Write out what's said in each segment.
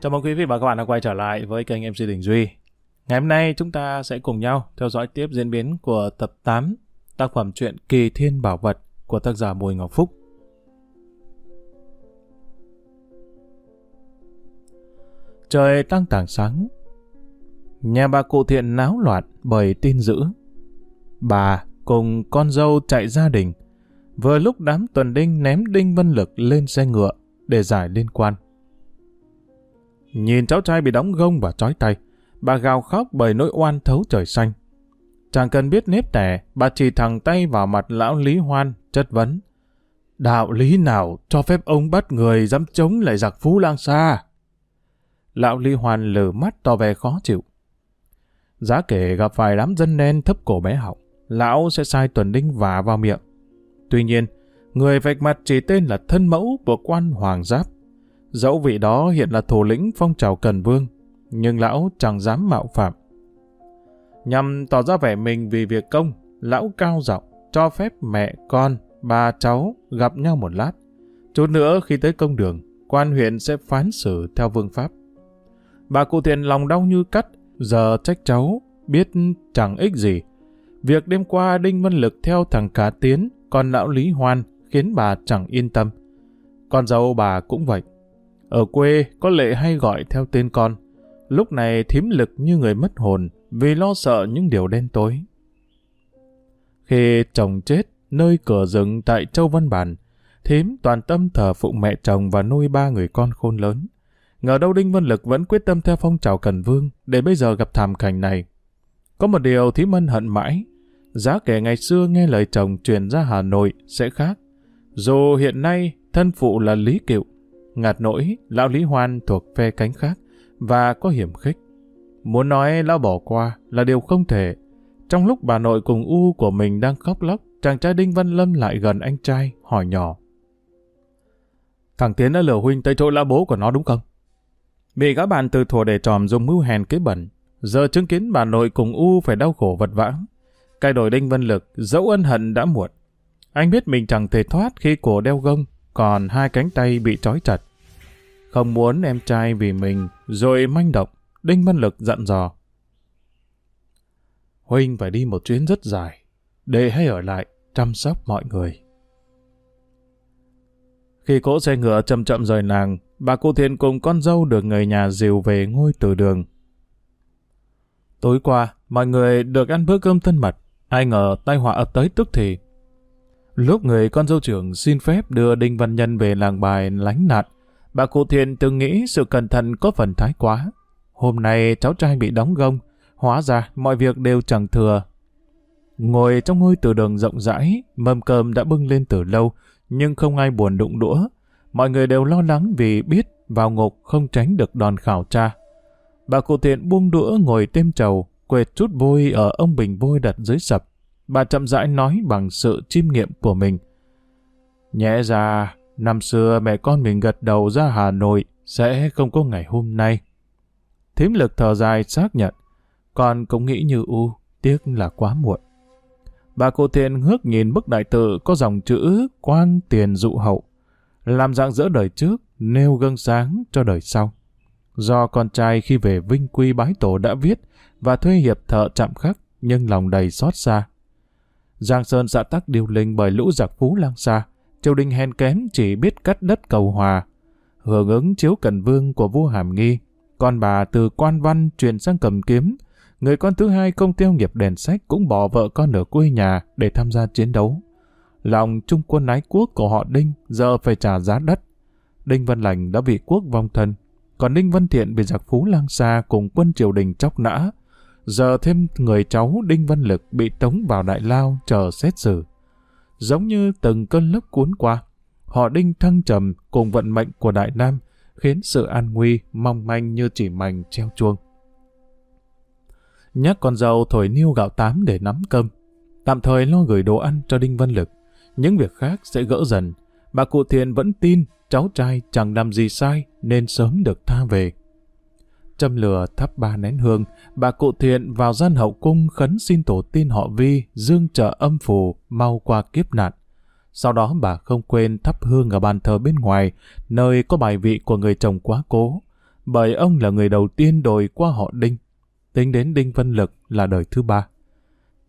Chào mừng quý vị và các bạn đã quay trở lại với kênh MC Đình Duy. Ngày hôm nay chúng ta sẽ cùng nhau theo dõi tiếp diễn biến của tập 8 tác phẩm truyện Kỳ Thiên Bảo Vật của tác giả Bùi Ngọc Phúc. Trời tăng tảng sáng. Nhà bà cụ thiện náo loạn bởi tin dữ. Bà cùng con dâu chạy gia đình. Vừa lúc đám tuần đinh ném đinh vân lực lên xe ngựa để giải liên quan. Nhìn cháu trai bị đóng gông và trói tay, bà gào khóc bởi nỗi oan thấu trời xanh. Chẳng cần biết nếp tẻ, bà chỉ thẳng tay vào mặt lão Lý Hoan, chất vấn. Đạo lý nào cho phép ông bắt người dám chống lại giặc phú lang xa? Lão Lý Hoan lờ mắt to vẻ khó chịu. Giá kể gặp vài đám dân đen thấp cổ bé họng, lão sẽ sai tuần đinh vả vào miệng. Tuy nhiên, người vạch mặt chỉ tên là thân mẫu của quan hoàng giáp. Dẫu vị đó hiện là thủ lĩnh phong trào cần vương, nhưng lão chẳng dám mạo phạm. Nhằm tỏ ra vẻ mình vì việc công, lão cao giọng cho phép mẹ, con, ba cháu gặp nhau một lát. Chút nữa khi tới công đường, quan huyện sẽ phán xử theo vương pháp. Bà cụ thiện lòng đau như cắt, giờ trách cháu, biết chẳng ích gì. Việc đêm qua Đinh Văn Lực theo thằng Cá Tiến, còn lão Lý Hoan khiến bà chẳng yên tâm. Con dâu bà cũng vậy. Ở quê có lệ hay gọi theo tên con. Lúc này thím lực như người mất hồn vì lo sợ những điều đen tối. Khi chồng chết nơi cửa rừng tại Châu Văn Bản, thím toàn tâm thờ phụng mẹ chồng và nuôi ba người con khôn lớn. Ngờ đâu Đinh Văn Lực vẫn quyết tâm theo phong trào Cần Vương để bây giờ gặp thảm cảnh này. Có một điều thím ân hận mãi, giá kể ngày xưa nghe lời chồng truyền ra Hà Nội sẽ khác. Dù hiện nay thân phụ là Lý Kiệu, ngạt nỗi lão Lý Hoan thuộc phe cánh khác và có hiểm khích. Muốn nói lão bỏ qua là điều không thể. Trong lúc bà nội cùng U của mình đang khóc lóc, chàng trai Đinh Văn Lâm lại gần anh trai, hỏi nhỏ. Thằng Tiến đã lừa huynh tới chỗ lão bố của nó đúng không? Bị các bạn từ thùa để tròm dùng mưu hèn kế bẩn, giờ chứng kiến bà nội cùng U phải đau khổ vật vã. Cái đổi Đinh Văn Lực, dẫu ân hận đã muộn. Anh biết mình chẳng thể thoát khi cổ đeo gông, còn hai cánh tay bị trói chặt. Không muốn em trai vì mình, rồi manh động, Đinh Văn Lực dặn dò. Huynh phải đi một chuyến rất dài, để hay ở lại, chăm sóc mọi người. Khi cỗ xe ngựa chậm chậm rời nàng, bà cụ thiện cùng con dâu được người nhà dìu về ngôi từ đường. Tối qua, mọi người được ăn bữa cơm thân mật, ai ngờ tai họa ập tới tức thì. Lúc người con dâu trưởng xin phép đưa Đinh Văn Nhân về làng bài lánh nạn, bà cụ thiện từng nghĩ sự cẩn thận có phần thái quá. Hôm nay cháu trai bị đóng gông, hóa ra mọi việc đều chẳng thừa. Ngồi trong ngôi từ đường rộng rãi, mâm cơm đã bưng lên từ lâu, nhưng không ai buồn đụng đũa. Mọi người đều lo lắng vì biết vào ngục không tránh được đòn khảo tra. Bà cụ thiện buông đũa ngồi tem trầu, quệt chút vôi ở ông bình vôi đặt dưới sập. Bà chậm rãi nói bằng sự chiêm nghiệm của mình. Nhẹ ra, năm xưa mẹ con mình gật đầu ra Hà Nội sẽ không có ngày hôm nay. Thím lực thở dài xác nhận, con cũng nghĩ như u, tiếc là quá muộn. Bà cụ thiện ngước nhìn bức đại tự có dòng chữ quang tiền dụ hậu, làm dạng giữa đời trước, nêu gương sáng cho đời sau. Do con trai khi về Vinh Quy Bái Tổ đã viết và thuê hiệp thợ chạm khắc, nhưng lòng đầy xót xa. Giang Sơn xã tắc điều linh bởi lũ giặc phú lang xa, triều đình hèn kém chỉ biết cắt đất cầu hòa. Hưởng ứng chiếu cần vương của vua Hàm Nghi, con bà từ quan văn chuyển sang cầm kiếm, người con thứ hai công tiêu nghiệp đèn sách cũng bỏ vợ con ở quê nhà để tham gia chiến đấu. Lòng trung quân ái quốc của họ Đinh giờ phải trả giá đất. Đinh Văn Lành đã bị quốc vong thân, còn Đinh Văn Thiện bị giặc phú lang xa cùng quân triều đình chóc nã. Giờ thêm người cháu Đinh Văn Lực bị tống vào đại lao chờ xét xử. Giống như từng cơn lốc cuốn qua, họ Đinh thăng trầm cùng vận mệnh của Đại Nam khiến sự an nguy mong manh như chỉ mảnh treo chuông. Nhắc con dâu thổi niêu gạo tám để nắm cơm, tạm thời lo gửi đồ ăn cho Đinh Văn Lực. Những việc khác sẽ gỡ dần. Bà cụ thiện vẫn tin cháu trai chẳng làm gì sai nên sớm được tha về. Châm lửa thắp ba nén hương, bà cụ thiện vào gian hậu cung khấn xin tổ tiên họ vi, dương trợ âm phù, mau qua kiếp nạn. Sau đó bà không quên thắp hương ở bàn thờ bên ngoài, nơi có bài vị của người chồng quá cố. bởi ông là người đầu tiên đổi qua họ Đinh. Tính đến Đinh Văn Lực là đời thứ ba.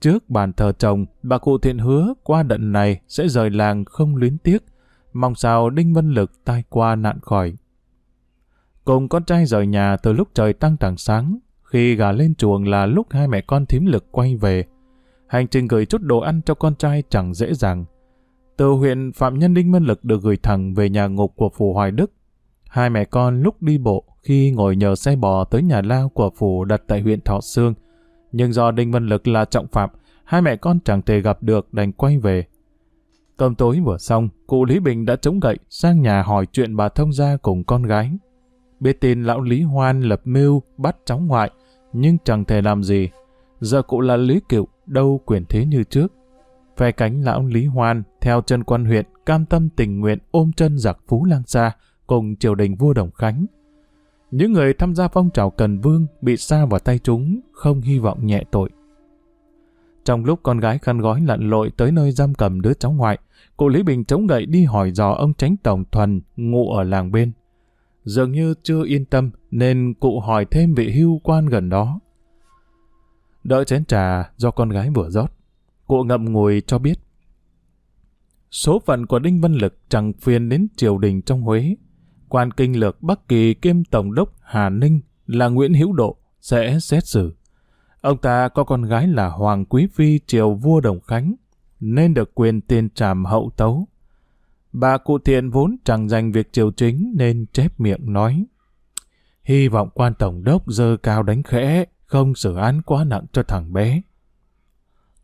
Trước bàn thờ chồng, bà cụ thiện hứa qua đận này sẽ rời làng không luyến tiếc, mong sao Đinh Văn Lực tai qua nạn khỏi. Cùng con trai rời nhà từ lúc trời tăng tảng sáng, khi gà lên chuồng là lúc hai mẹ con thím lực quay về. Hành trình gửi chút đồ ăn cho con trai chẳng dễ dàng. Từ huyện Phạm Nhân Đinh Văn Lực được gửi thẳng về nhà ngục của Phủ Hoài Đức. Hai mẹ con lúc đi bộ khi ngồi nhờ xe bò tới nhà lao của Phủ đặt tại huyện Thọ Sương. Nhưng do Đinh Văn Lực là trọng phạm, hai mẹ con chẳng thể gặp được đành quay về. Cơm tối vừa xong, cụ Lý Bình đã chống gậy sang nhà hỏi chuyện bà thông gia cùng con gái. Biết tin lão Lý Hoan lập mưu bắt cháu ngoại, nhưng chẳng thể làm gì. Giờ cụ là Lý Cựu, đâu quyền thế như trước. Phe cánh lão Lý Hoan, theo chân quan huyện, cam tâm tình nguyện ôm chân giặc Phú Lang Sa, cùng triều đình vua Đồng Khánh. Những người tham gia phong trào Cần Vương bị xa vào tay chúng, không hy vọng nhẹ tội. Trong lúc con gái khăn gói lặn lội tới nơi giam cầm đứa cháu ngoại, cụ Lý Bình chống gậy đi hỏi dò ông tránh tổng thuần ngụ ở làng bên. Dường như chưa yên tâm nên cụ hỏi thêm vị hưu quan gần đó. Đợi chén trà do con gái vừa rót, cụ ngậm ngùi cho biết. Số phận của Đinh Văn Lực chẳng phiền đến triều đình trong Huế. Quan kinh lược Bắc Kỳ kiêm Tổng đốc Hà Ninh là Nguyễn Hữu Độ sẽ xét xử. Ông ta có con gái là Hoàng Quý Phi triều vua Đồng Khánh, nên được quyền tiền tràm hậu tấu. Bà cụ thiện vốn chẳng dành việc triều chính nên chép miệng nói. Hy vọng quan tổng đốc dơ cao đánh khẽ, không xử án quá nặng cho thằng bé.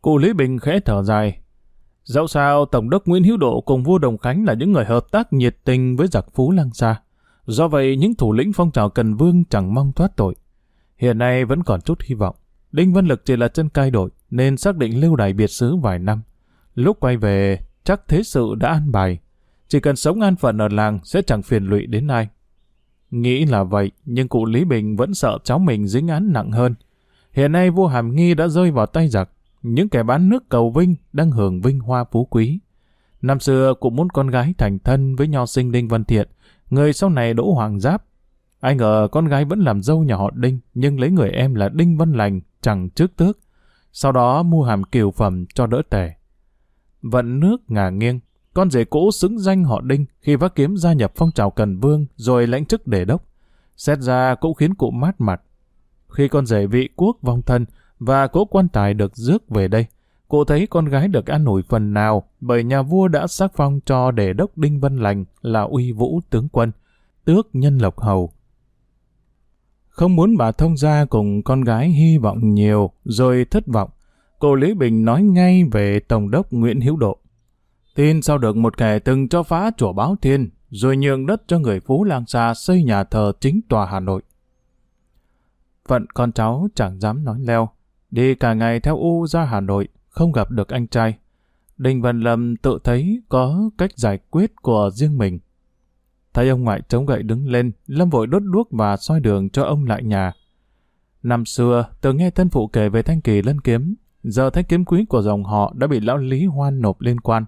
Cụ Lý Bình khẽ thở dài. Dẫu sao Tổng đốc Nguyễn Hữu Độ cùng vua Đồng Khánh là những người hợp tác nhiệt tình với giặc Phú Lăng Sa. Do vậy, những thủ lĩnh phong trào Cần Vương chẳng mong thoát tội. Hiện nay vẫn còn chút hy vọng. Đinh Văn Lực chỉ là chân cai đội, nên xác định lưu đài biệt xứ vài năm. Lúc quay về, chắc thế sự đã an bài. Chỉ cần sống an phận ở làng sẽ chẳng phiền lụy đến ai. Nghĩ là vậy, nhưng cụ Lý Bình vẫn sợ cháu mình dính án nặng hơn. Hiện nay vua Hàm Nghi đã rơi vào tay giặc. Những kẻ bán nước cầu vinh đang hưởng vinh hoa phú quý. Năm xưa cụ muốn con gái thành thân với nho sinh Đinh Văn Thiện, người sau này đỗ hoàng giáp. Ai ngờ con gái vẫn làm dâu nhà họ Đinh, nhưng lấy người em là Đinh Văn Lành, chẳng trước tước. Sau đó mua hàm kiều phẩm cho đỡ tẻ. Vận nước ngả nghiêng, con rể cũ xứng danh họ Đinh khi vác kiếm gia nhập phong trào Cần Vương rồi lãnh chức đề đốc. Xét ra cũng khiến cụ mát mặt. Khi con rể vị quốc vong thân và cố quan tài được rước về đây, cụ thấy con gái được an ủi phần nào bởi nhà vua đã xác phong cho đề đốc Đinh Văn Lành là uy vũ tướng quân, tước nhân lộc hầu. Không muốn bà thông gia cùng con gái hy vọng nhiều rồi thất vọng, cô Lý Bình nói ngay về Tổng đốc Nguyễn Hữu Độ. Tin sao được một kẻ từng cho phá chùa Báo Thiên, rồi nhường đất cho người Phú Lang xa xây nhà thờ chính tòa Hà Nội. Phận con cháu chẳng dám nói leo, đi cả ngày theo U ra Hà Nội, không gặp được anh trai. Đinh Văn Lâm tự thấy có cách giải quyết của riêng mình. Thấy ông ngoại chống gậy đứng lên, Lâm vội đốt đuốc và soi đường cho ông lại nhà. Năm xưa, từng nghe thân phụ kể về thanh kỳ lân kiếm, giờ thanh kiếm quý của dòng họ đã bị lão Lý Hoan nộp liên quan.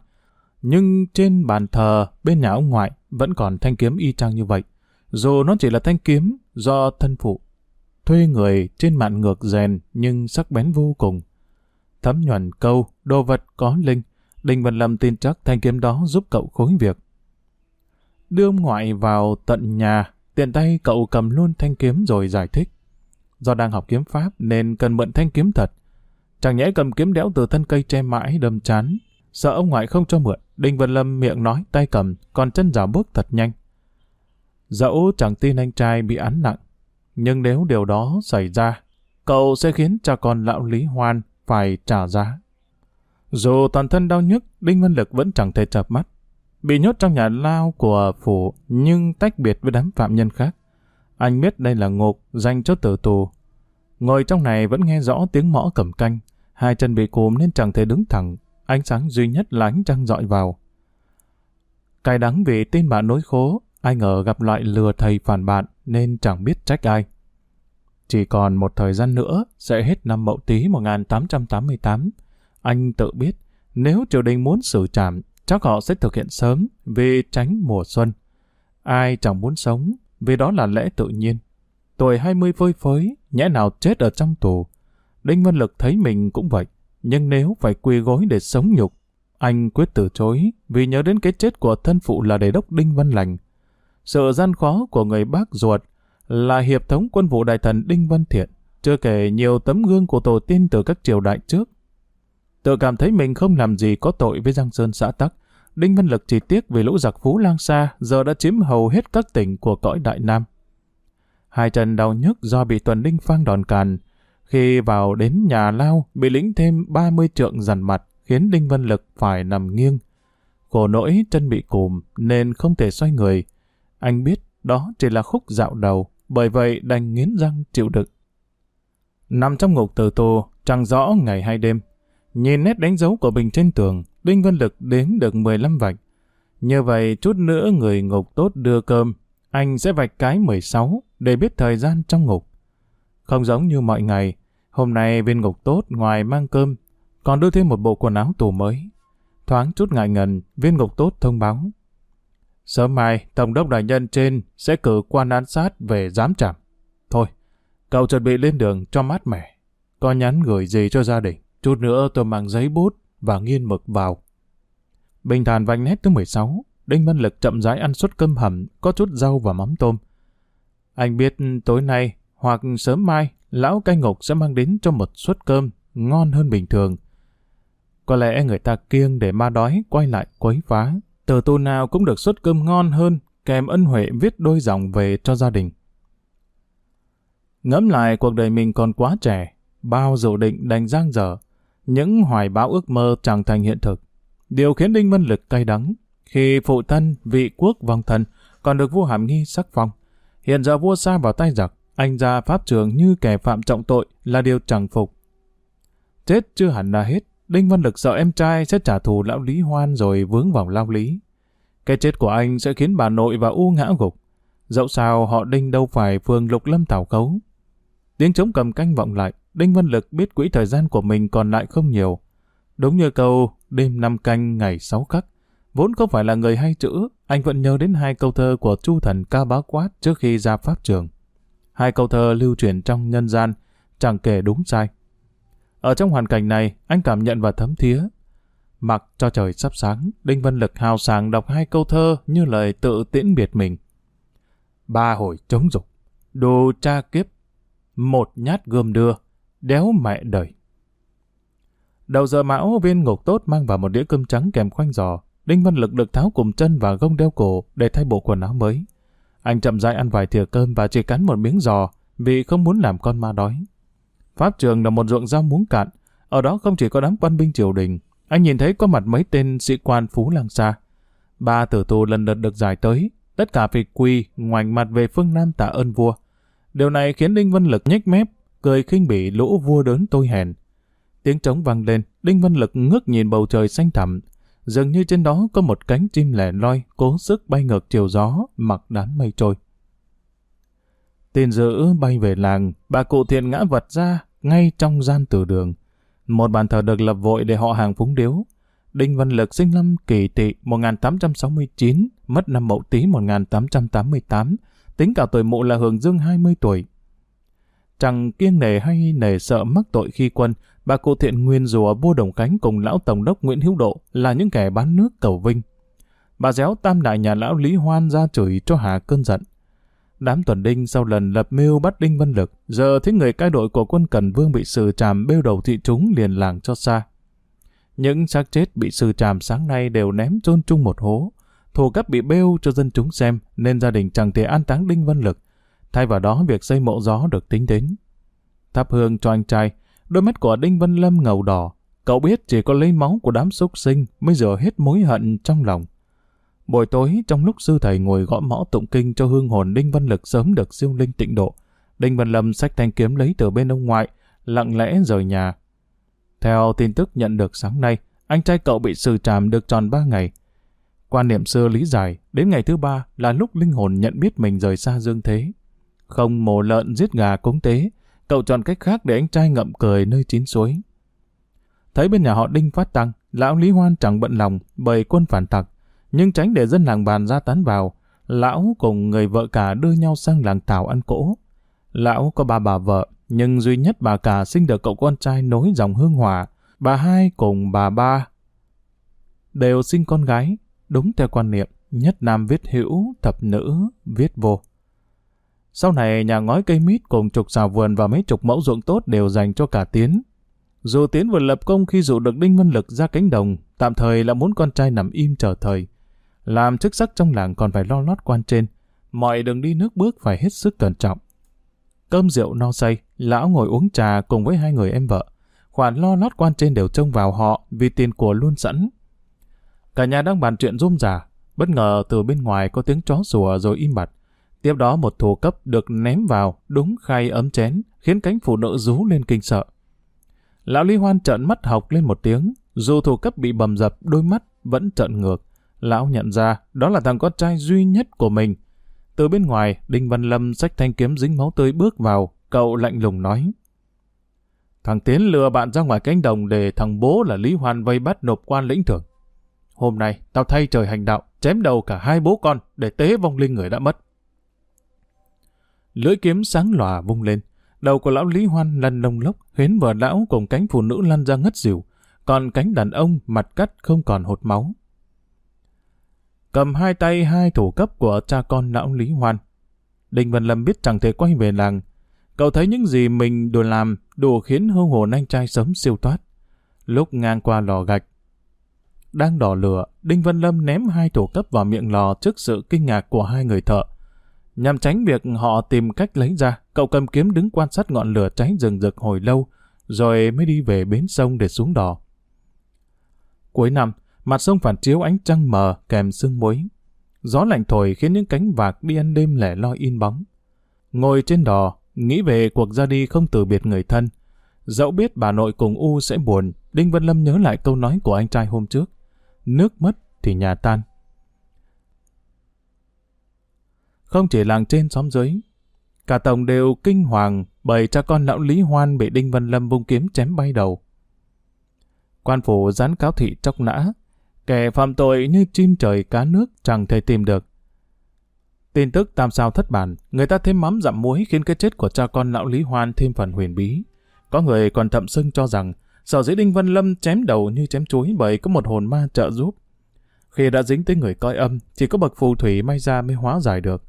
Nhưng trên bàn thờ bên nhà ông ngoại vẫn còn thanh kiếm y chang như vậy. Dù nó chỉ là thanh kiếm do thân phụ. Thuê người trên mạng ngược rèn nhưng sắc bén vô cùng. Thấm nhuần câu, đồ vật có linh. Đình Văn Lâm tin chắc thanh kiếm đó giúp cậu khối việc. Đưa ông ngoại vào tận nhà, tiện tay cậu cầm luôn thanh kiếm rồi giải thích. Do đang học kiếm pháp nên cần mượn thanh kiếm thật. Chẳng nhẽ cầm kiếm đẽo từ thân cây che mãi đâm chán. Sợ ông ngoại không cho mượn, Đinh Văn Lâm miệng nói tay cầm, còn chân dạo bước thật nhanh. Dẫu chẳng tin anh trai bị án nặng, nhưng nếu điều đó xảy ra, cậu sẽ khiến cha con lão Lý Hoan phải trả giá. Dù toàn thân đau nhức, Đinh Văn Lực vẫn chẳng thể chập mắt. Bị nhốt trong nhà lao của phủ nhưng tách biệt với đám phạm nhân khác. Anh biết đây là ngục dành cho tử tù. Ngồi trong này vẫn nghe rõ tiếng mõ cầm canh. Hai chân bị cùm nên chẳng thể đứng thẳng. Ánh sáng duy nhất là ánh trăng dọi vào. Cay đắng vì tin bạn nối khố, ai ngờ gặp loại lừa thầy phản bạn nên chẳng biết trách ai. Chỉ còn một thời gian nữa sẽ hết năm Mậu Tý 1888. Anh tự biết nếu triều đình muốn xử trảm chắc họ sẽ thực hiện sớm vì tránh mùa xuân. Ai chẳng muốn sống vì đó là lẽ tự nhiên. tuổi 20 phơi phới, nhẽ nào chết ở trong tù. Đinh Văn Lực thấy mình cũng vậy, nhưng nếu phải quỳ gối để sống nhục, anh quyết từ chối vì nhớ đến cái chết của thân phụ là đề đốc Đinh Văn Lành. Sự gian khó của người bác ruột là hiệp thống quân vụ đại thần Đinh Văn Thiện, chưa kể nhiều tấm gương của tổ tiên từ các triều đại trước. Tự cảm thấy mình không làm gì có tội với Giang Sơn xã Tắc, Đinh Văn Lực chỉ tiếc vì lũ giặc Phú Lang Sa giờ đã chiếm hầu hết các tỉnh của cõi Đại Nam. Hai chân đau nhức do bị tuần đinh phang đòn càn. Khi vào đến nhà lao, bị lĩnh thêm 30 trượng dằn mặt, khiến Đinh Văn Lực phải nằm nghiêng. Khổ nỗi chân bị cùm nên không thể xoay người. Anh biết đó chỉ là khúc dạo đầu, bởi vậy đành nghiến răng chịu đựng. Nằm trong ngục tử tù, chẳng rõ ngày hay đêm. Nhìn nét đánh dấu của Bình trên tường, Đinh Văn Lực đếm được 15 vạch. Như vậy, chút nữa người ngục tốt đưa cơm, anh sẽ vạch cái 16 để biết thời gian trong ngục. Không giống như mọi ngày, hôm nay viên ngục tốt ngoài mang cơm, còn đưa thêm một bộ quần áo tù mới. Thoáng chút ngại ngần, viên ngục tốt thông báo. Sớm mai, Tổng đốc đại nhân trên sẽ cử quan án sát về giám trảm. Thôi, cậu chuẩn bị lên đường cho mát mẻ. Có nhắn gửi gì cho gia đình. Chút nữa tôi mang giấy bút và nghiên mực vào. Bình thản vành nét thứ 16, Đinh Văn Lực chậm rãi ăn suất cơm hầm, có chút rau và mắm tôm. Anh biết tối nay hoặc sớm mai, lão cai ngục sẽ mang đến cho một suất cơm ngon hơn bình thường. Có lẽ người ta kiêng để ma đói quay lại quấy phá. Tờ tu nào cũng được suất cơm ngon hơn, kèm ân huệ viết đôi dòng về cho gia đình. Ngẫm lại cuộc đời mình còn quá trẻ, bao dự định đành giang dở, những hoài bão ước mơ chẳng thành hiện thực. Điều khiến Đinh Văn Lực cay đắng, khi phụ thân, vị quốc vong thân, còn được vua hàm nghi sắc phong. Hiện giờ vua xa vào tay giặc, anh ra pháp trường như kẻ phạm trọng tội là điều chẳng phục. Chết chưa hẳn là hết, Đinh Văn Lực sợ em trai sẽ trả thù lão Lý Hoan rồi vướng vào lao lý. Cái chết của anh sẽ khiến bà nội và U ngã gục. Dẫu sao họ Đinh đâu phải phường Lục Lâm Thảo Cấu. Tiếng trống cầm canh vọng lại, Đinh Văn Lực biết quỹ thời gian của mình còn lại không nhiều. Đúng như câu đêm năm canh ngày sáu khắc, vốn không phải là người hay chữ, anh vẫn nhớ đến hai câu thơ của Chu Thần ca báo quát trước khi ra pháp trường. Hai câu thơ lưu truyền trong nhân gian, chẳng kể đúng sai. Ở trong hoàn cảnh này, anh cảm nhận và thấm thía. Mặc cho trời sắp sáng, Đinh Văn Lực hào sảng đọc hai câu thơ như lời tự tiễn biệt mình. Ba hồi chống dục, đồ cha kiếp, một nhát gươm đưa, đéo mẹ đời. Đầu giờ mão viên ngục tốt mang vào một đĩa cơm trắng kèm khoanh giò. Đinh Văn Lực được tháo cùm chân và gông đeo cổ để thay bộ quần áo mới. Anh chậm rãi ăn vài thìa cơm và chỉ cắn một miếng giò vì không muốn làm con ma đói. Pháp trường là một ruộng rau muống cạn. Ở đó không chỉ có đám quan binh triều đình. Anh nhìn thấy có mặt mấy tên sĩ quan phú lang xa. Ba tử tù lần lượt được giải tới. Tất cả vì quy ngoảnh mặt về phương Nam tạ ơn vua. Điều này khiến Đinh Văn Lực nhếch mép, cười khinh bỉ lũ vua đớn tôi hèn. Tiếng trống vang lên, Đinh Văn Lực ngước nhìn bầu trời xanh thẳm, dường như trên đó có một cánh chim lẻ loi cố sức bay ngược chiều gió, mặc đám mây trôi. Tin dữ bay về làng, bà cụ thiện ngã vật ra ngay trong gian tử đường. Một bàn thờ được lập vội để họ hàng phúng điếu. Đinh Văn Lực sinh năm kỷ tỵ 1869, mất năm mậu tý 1888, tính cả tuổi mụ là hưởng dương 20 tuổi. Chẳng kiêng nề hay nề sợ mắc tội khi quân, bà cụ thiện nguyên rùa vua Đồng Khánh cùng lão tổng đốc Nguyễn Hữu Độ là những kẻ bán nước cầu vinh. Bà déo tam đại nhà lão Lý Hoan ra chửi cho hà cơn giận. Đám tuần đinh sau lần lập mưu bắt đinh văn lực, giờ thấy người cai đội của quân Cần Vương bị xử tràm bêu đầu thị chúng liền làng cho xa. Những xác chết bị xử tràm sáng nay đều ném chôn chung một hố. Thù cấp bị bêu cho dân chúng xem nên gia đình chẳng thể an táng đinh văn lực. Thay vào đó việc xây mộ gió được tính đến. Thắp hương cho anh trai, đôi mắt của Đinh Văn Lâm ngầu đỏ. Cậu biết chỉ có lấy máu của đám súc sinh mới rửa hết mối hận trong lòng. Buổi tối, trong lúc sư thầy ngồi gõ mõ tụng kinh cho hương hồn Đinh Văn Lực sớm được siêu linh tịnh độ, Đinh Văn Lâm xách thanh kiếm lấy từ bên ông ngoại, lặng lẽ rời nhà. Theo tin tức nhận được sáng nay, anh trai cậu bị xử tràm được tròn ba ngày. Quan niệm xưa lý giải, đến ngày thứ ba là lúc linh hồn nhận biết mình rời xa dương thế. Không mổ lợn giết gà cúng tế, cậu chọn cách khác để anh trai ngậm cười nơi chín suối. Thấy bên nhà họ Đinh phát tăng, lão Lý Hoan chẳng bận lòng bởi quân phản tặc, nhưng tránh để dân làng bàn ra tán vào, lão cùng người vợ cả đưa nhau sang làng Tào ăn cỗ. Lão có ba bà vợ, nhưng duy nhất bà cả sinh được cậu con trai nối dòng hương hòa. Bà hai cùng bà ba đều sinh con gái, đúng theo quan niệm nhất nam viết hữu, thập nữ viết vô. Sau này nhà ngói cây mít cùng chục xào vườn và mấy chục mẫu ruộng tốt đều dành cho cả Tiến. Dù Tiến vừa lập công khi dụ được Đinh Văn Lực ra cánh đồng, tạm thời là muốn con trai nằm im chờ thời. Làm chức sắc trong làng còn phải lo lót quan trên, mọi đường đi nước bước phải hết sức cẩn trọng. Cơm rượu no say, lão ngồi uống trà cùng với hai người em vợ. Khoản lo lót quan trên đều trông vào họ vì tiền của luôn sẵn. Cả nhà đang bàn chuyện rôm rả, bất ngờ từ bên ngoài có tiếng chó sủa rồi im bặt. Tiếp đó một thù cấp được ném vào đúng khay ấm chén, khiến cánh phụ nữ rú lên kinh sợ. Lão Lý Hoan trợn mắt học lên một tiếng, dù thù cấp bị bầm dập, đôi mắt vẫn trợn ngược. Lão nhận ra đó là thằng con trai duy nhất của mình. Từ bên ngoài, Đinh Văn Lâm sách thanh kiếm dính máu tươi bước vào, cậu lạnh lùng nói. Thằng Tiến lừa bạn ra ngoài cánh đồng để thằng bố là Lý Hoan vây bắt nộp quan lĩnh thưởng. Hôm nay, tao thay trời hành đạo, chém đầu cả hai bố con để tế vong linh người đã mất. Lưỡi kiếm sáng lòa vung lên, đầu của lão Lý Hoan lăn lông lốc, huyến vợ lão cùng cánh phụ nữ lăn ra ngất xỉu, còn cánh đàn ông mặt cắt không còn hột máu. Cầm hai tay hai thủ cấp của cha con lão Lý Hoan. Đinh Văn Lâm biết chẳng thể quay về làng. Cậu thấy những gì mình đồ làm đủ khiến hương hồn anh trai sớm siêu thoát. Lúc ngang qua lò gạch, đang đỏ lửa, Đinh Văn Lâm ném hai thủ cấp vào miệng lò trước sự kinh ngạc của hai người thợ. Nhằm tránh việc họ tìm cách lấy ra, cậu cầm kiếm đứng quan sát ngọn lửa cháy rừng rực hồi lâu, rồi mới đi về bến sông để xuống đò. Cuối năm, mặt sông phản chiếu ánh trăng mờ kèm sương muối. Gió lạnh thổi khiến những cánh vạc đi ăn đêm lẻ loi in bóng. Ngồi trên đò, nghĩ về cuộc ra đi không từ biệt người thân. Dẫu biết bà nội cùng U sẽ buồn, Đinh Văn Lâm nhớ lại câu nói của anh trai hôm trước. Nước mất thì nhà tan. Không chỉ làng trên xóm dưới, cả tổng đều kinh hoàng bởi cha con lão Lý Hoan bị Đinh Văn Lâm vung kiếm chém bay đầu. Quan phủ dán cáo thị chóc nã, kẻ phạm tội như chim trời cá nước chẳng thể tìm được. Tin tức tam sao thất bản, người ta thêm mắm dặm muối khiến cái chết của cha con lão Lý Hoan thêm phần huyền bí. Có người còn thậm xưng cho rằng sở dĩ Đinh Văn Lâm chém đầu như chém chuối bởi có một hồn ma trợ giúp. Khi đã dính tới người coi âm, chỉ có bậc phù thủy may ra mới hóa giải được.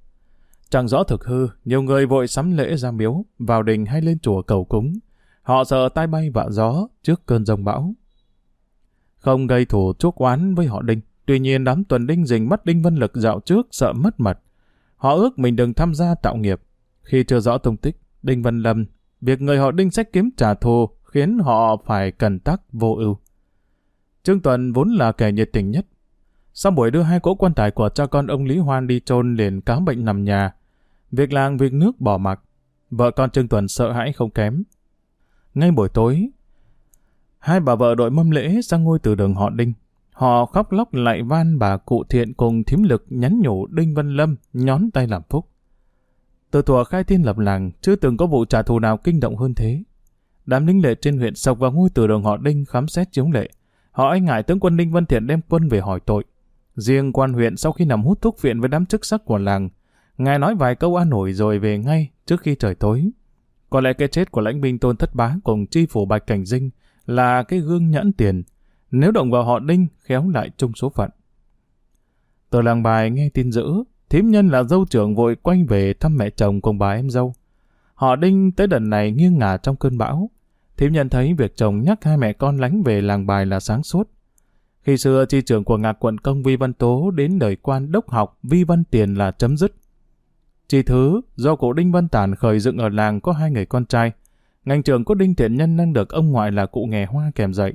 Chẳng rõ thực hư, nhiều người vội sắm lễ ra miếu, vào đình hay lên chùa cầu cúng. Họ sợ tai bay vạ gió trước cơn rông bão. Không gây thủ chuốc oán với họ Đinh. Tuy nhiên đám tuần đinh dình mắt Đinh Văn Lực dạo trước sợ mất mật. Họ ước mình đừng tham gia tạo nghiệp. Khi chưa rõ tung tích, Đinh Văn Lâm, việc người họ Đinh sách kiếm trả thù khiến họ phải cần tắc vô ưu. Trương Tuần vốn là kẻ nhiệt tình nhất. Sau buổi đưa hai cỗ quan tài của cha con ông Lý Hoan đi chôn liền cáo bệnh nằm nhà, Việc làng việc nước bỏ mặc, vợ con Trương Tuần sợ hãi không kém. Ngay buổi tối, hai bà vợ đội mâm lễ sang ngôi từ đường họ Đinh. Họ khóc lóc lại van bà cụ thiện cùng thím lực nhắn nhủ Đinh Văn Lâm nhón tay làm phúc. Từ thuở khai thiên lập làng, chưa từng có vụ trả thù nào kinh động hơn thế. Đám lính lệ trên huyện sọc vào ngôi từ đường họ Đinh khám xét chống lệ. Họ anh ngại tướng quân Đinh Văn Thiện đem quân về hỏi tội. Riêng quan huyện sau khi nằm hút thuốc viện với đám chức sắc của làng, Ngài nói vài câu an ủi rồi về ngay trước khi trời tối. Có lẽ cái chết của lãnh binh tôn thất bá cùng chi phủ Bạch Cảnh Dinh là cái gương nhẫn tiền. Nếu động vào họ đinh, khéo lại chung số phận. Từ làng bài nghe tin dữ, thím nhân là dâu trưởng vội quay về thăm mẹ chồng cùng bà em dâu. Họ đinh tới đợt này nghiêng ngả trong cơn bão. Thím nhân thấy việc chồng nhắc hai mẹ con lánh về làng bài là sáng suốt. Khi xưa chi trưởng của ngạc quận công Vi Văn Tố đến đời quan đốc học Vi Văn Tiền là chấm dứt. Chi thứ, do cụ Đinh Văn Tản khởi dựng ở làng có hai người con trai. Ngành trưởng có Đinh Thiện Nhân năng được ông ngoại là cụ nghè hoa kèm dạy.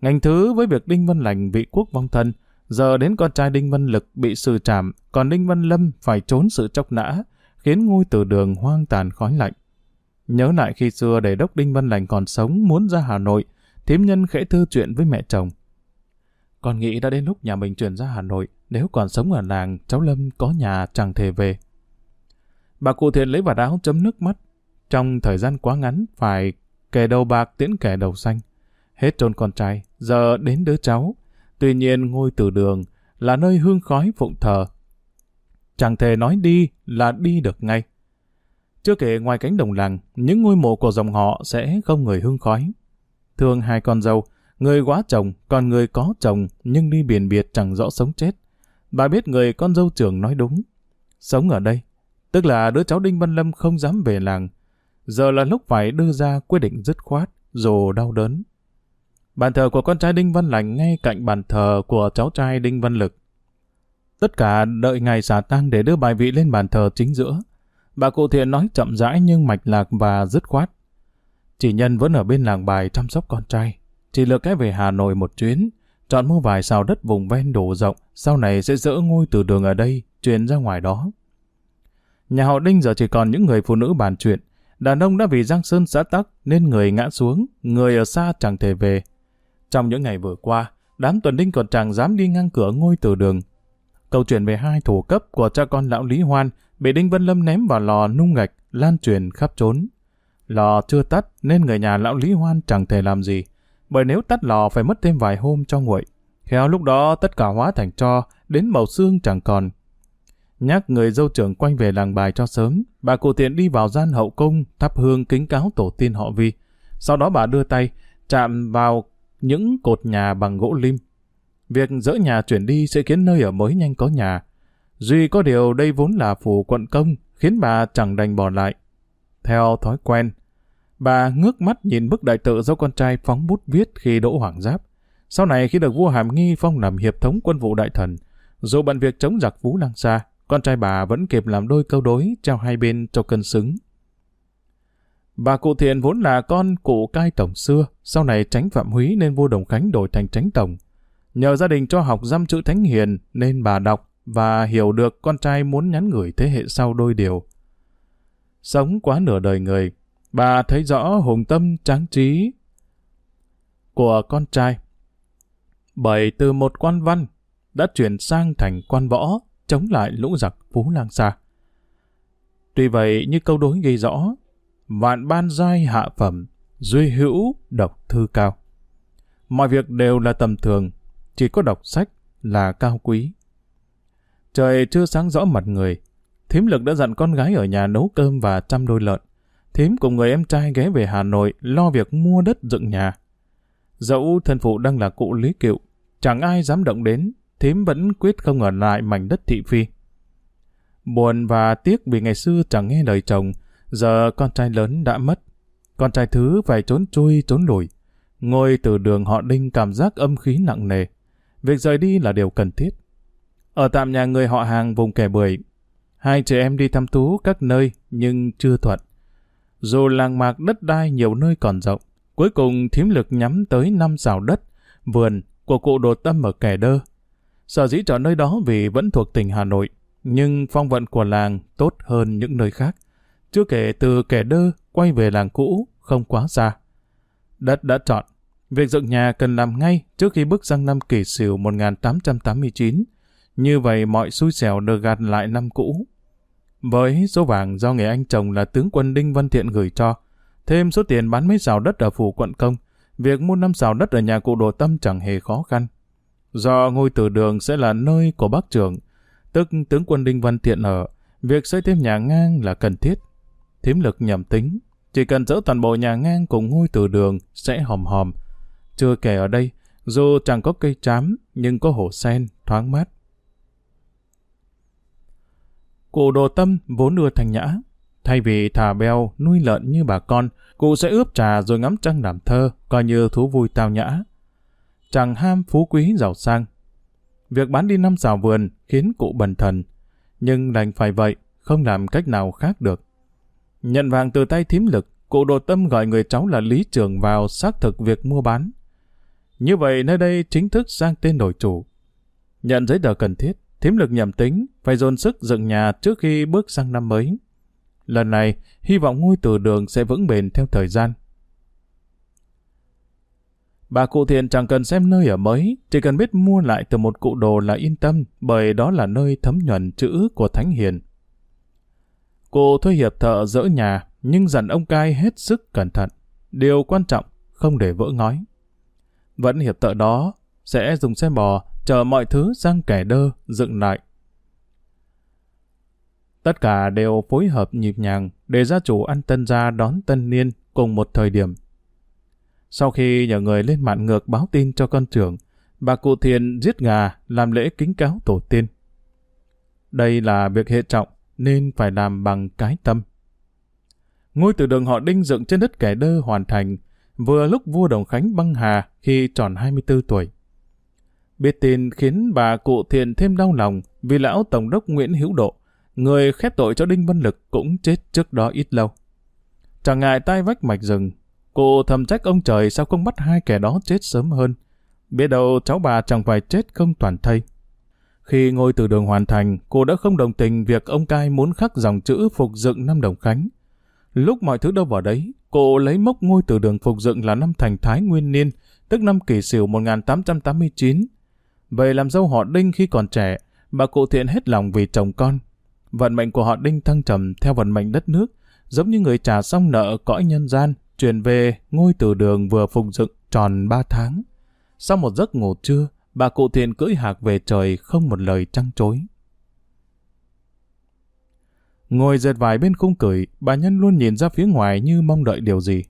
Ngành thứ với việc Đinh Văn Lành vị quốc vong thân, giờ đến con trai Đinh Văn Lực bị xử trảm, còn Đinh Văn Lâm phải trốn sự chọc nã, khiến ngôi từ đường hoang tàn khói lạnh. Nhớ lại khi xưa để đốc Đinh Văn Lành còn sống muốn ra Hà Nội, thím nhân khẽ thư chuyện với mẹ chồng. Con nghĩ đã đến lúc nhà mình chuyển ra Hà Nội, nếu còn sống ở làng, cháu Lâm có nhà chẳng thể về. Bà cụ thiện lấy vạt áo chấm nước mắt. Trong thời gian quá ngắn, phải kẻ đầu bạc tiễn kẻ đầu xanh. Hết trôn con trai, giờ đến đứa cháu. Tuy nhiên ngôi từ đường là nơi hương khói phụng thờ. Chẳng thể nói đi là đi được ngay. Chưa kể ngoài cánh đồng làng, những ngôi mộ của dòng họ sẽ không người hương khói. Thương hai con dâu, người quá chồng, còn người có chồng nhưng đi biển biệt chẳng rõ sống chết. Bà biết người con dâu trưởng nói đúng. Sống ở đây, tức là đứa cháu Đinh Văn Lâm không dám về làng. Giờ là lúc phải đưa ra quyết định dứt khoát, dù đau đớn. Bàn thờ của con trai Đinh Văn Lành ngay cạnh bàn thờ của cháu trai Đinh Văn Lực. Tất cả đợi ngày xả tang để đưa bài vị lên bàn thờ chính giữa. Bà cụ thiện nói chậm rãi nhưng mạch lạc và dứt khoát. Chỉ nhân vẫn ở bên làng bài chăm sóc con trai. Chỉ lựa cái về Hà Nội một chuyến, chọn mua vài xào đất vùng ven đổ rộng, sau này sẽ dỡ ngôi từ đường ở đây, chuyển ra ngoài đó. Nhà họ Đinh giờ chỉ còn những người phụ nữ bàn chuyện. Đàn ông đã vì Giang Sơn xã tắc nên người ngã xuống, người ở xa chẳng thể về. Trong những ngày vừa qua, đám tuần đinh còn chẳng dám đi ngang cửa ngôi từ đường. Câu chuyện về hai thủ cấp của cha con lão Lý Hoan bị Đinh Vân Lâm ném vào lò nung gạch, lan truyền khắp trốn. Lò chưa tắt nên người nhà lão Lý Hoan chẳng thể làm gì, bởi nếu tắt lò phải mất thêm vài hôm cho nguội. Khéo lúc đó tất cả hóa thành cho, đến màu xương chẳng còn. Nhắc người dâu trưởng quanh về làng bài cho sớm, bà cụ tiện đi vào gian hậu cung, thắp hương kính cáo tổ tiên họ Vi. Sau đó bà đưa tay, chạm vào những cột nhà bằng gỗ lim. Việc dỡ nhà chuyển đi sẽ khiến nơi ở mới nhanh có nhà. Duy có điều đây vốn là phủ quận công, khiến bà chẳng đành bỏ lại. Theo thói quen, bà ngước mắt nhìn bức đại tự do con trai phóng bút viết khi đỗ hoàng giáp. Sau này khi được vua Hàm Nghi phong làm hiệp thống quân vụ đại thần, dù bận việc chống giặc vũ Lăng xa, con trai bà vẫn kịp làm đôi câu đối trao hai bên cho cân xứng. Bà cụ thiện vốn là con cụ cai tổng xưa, sau này tránh phạm húy nên vua Đồng Khánh đổi thành tránh tổng. Nhờ gia đình cho học dăm chữ thánh hiền nên bà đọc và hiểu được con trai muốn nhắn gửi thế hệ sau đôi điều. Sống quá nửa đời người, bà thấy rõ hùng tâm tráng trí của con trai. Bởi từ một quan văn đã chuyển sang thành quan võ chống lại lũ giặc Phú Lang Sa. Tuy vậy như câu đối ghi rõ, vạn ban giai hạ phẩm, duy hữu độc thư cao. Mọi việc đều là tầm thường, chỉ có đọc sách là cao quý. Trời chưa sáng rõ mặt người, thím lực đã dặn con gái ở nhà nấu cơm và chăm đôi lợn. Thím cùng người em trai ghé về Hà Nội lo việc mua đất dựng nhà. Dẫu thân phụ đang là cụ Lý Kiệu, chẳng ai dám động đến, thím vẫn quyết không ở lại mảnh đất thị phi. Buồn và tiếc vì ngày xưa chẳng nghe lời chồng, giờ con trai lớn đã mất. Con trai thứ phải trốn chui trốn lùi. Ngồi từ đường họ đinh cảm giác âm khí nặng nề. Việc rời đi là điều cần thiết. Ở tạm nhà người họ hàng vùng kẻ bưởi, hai trẻ em đi thăm thú các nơi nhưng chưa thuận. Dù làng mạc đất đai nhiều nơi còn rộng, cuối cùng thím lực nhắm tới năm rào đất, vườn của cụ đồ tâm ở kẻ đơ. Sở dĩ chọn nơi đó vì vẫn thuộc tỉnh Hà Nội, nhưng phong vận của làng tốt hơn những nơi khác. Chưa kể từ kẻ đơ quay về làng cũ không quá xa. Đất đã chọn, Việc dựng nhà cần làm ngay trước khi bước sang năm kỷ sửu 1889. Như vậy mọi xui xẻo được gạt lại năm cũ. Với số vàng do người anh chồng là tướng quân Đinh Văn Thiện gửi cho, thêm số tiền bán mấy xào đất ở phủ quận công, việc mua năm xào đất ở nhà cụ đồ tâm chẳng hề khó khăn. Do ngôi tử đường sẽ là nơi của bác trưởng, tức tướng quân Đinh Văn Thiện ở, việc xây thêm nhà ngang là cần thiết. Thiếm lực nhầm tính, chỉ cần dỡ toàn bộ nhà ngang cùng ngôi tử đường sẽ hòm hòm, chưa kể ở đây, dù chẳng có cây trám, nhưng có hồ sen, thoáng mát. Cụ đồ tâm vốn đưa thành nhã. Thay vì thả beo, nuôi lợn như bà con, cụ sẽ ướp trà rồi ngắm trăng làm thơ, coi như thú vui tao nhã. Chẳng ham phú quý giàu sang. Việc bán đi năm xào vườn khiến cụ bần thần, nhưng đành phải vậy, không làm cách nào khác được. Nhận vàng từ tay thím lực, cụ đồ tâm gọi người cháu là Lý Trường vào xác thực việc mua bán. Như vậy nơi đây chính thức sang tên đổi chủ. Nhận giấy tờ cần thiết, thím lực nhầm tính, phải dồn sức dựng nhà trước khi bước sang năm mới. Lần này, hy vọng ngôi từ đường sẽ vững bền theo thời gian. Bà cụ thiện chẳng cần xem nơi ở mới, chỉ cần biết mua lại từ một cụ đồ là yên tâm, bởi đó là nơi thấm nhuần chữ của Thánh Hiền. Cụ thuê hiệp thợ dỡ nhà, nhưng dặn ông cai hết sức cẩn thận. Điều quan trọng, không để vỡ ngói. Vẫn hiệp thợ đó, sẽ dùng xe bò chờ mọi thứ sang kẻ đơ, dựng lại. Tất cả đều phối hợp nhịp nhàng, để gia chủ ăn tân gia đón tân niên cùng một thời điểm. Sau khi nhờ người lên mạng ngược báo tin cho con trưởng, bà cụ thiền giết gà làm lễ kính cáo tổ tiên. Đây là việc hệ trọng nên phải làm bằng cái tâm. Ngôi từ đường họ Đinh dựng trên đất kẻ đơ hoàn thành vừa lúc vua Đồng Khánh băng hà khi tròn 24 tuổi. Biết tin khiến bà cụ thiền thêm đau lòng vì lão Tổng đốc Nguyễn Hữu Độ, người khép tội cho Đinh Văn Lực cũng chết trước đó ít lâu. Chẳng ngại tai vách mạch rừng, cô thầm trách ông trời sao không bắt hai kẻ đó chết sớm hơn. Biết đâu cháu bà chẳng phải chết không toàn thây. Khi ngôi từ đường hoàn thành, cô đã không đồng tình việc ông cai muốn khắc dòng chữ phục dựng năm Đồng Khánh. Lúc mọi thứ đâu vào đấy, cô lấy mốc ngôi từ đường phục dựng là năm thành Thái Nguyên Niên, tức năm kỷ sửu 1889. về làm dâu họ Đinh khi còn trẻ, bà cụ thiện hết lòng vì chồng con. Vận mệnh của họ Đinh thăng trầm theo vận mệnh đất nước, giống như người trả xong nợ cõi nhân gian, chuyển về ngôi từ đường vừa phục dựng tròn 3 tháng. Sau một giấc ngủ trưa, bà cụ thiện cưỡi hạc về trời không một lời trăng chối. Ngồi dệt vải bên khung cửi, bà Nhân luôn nhìn ra phía ngoài như mong đợi điều gì.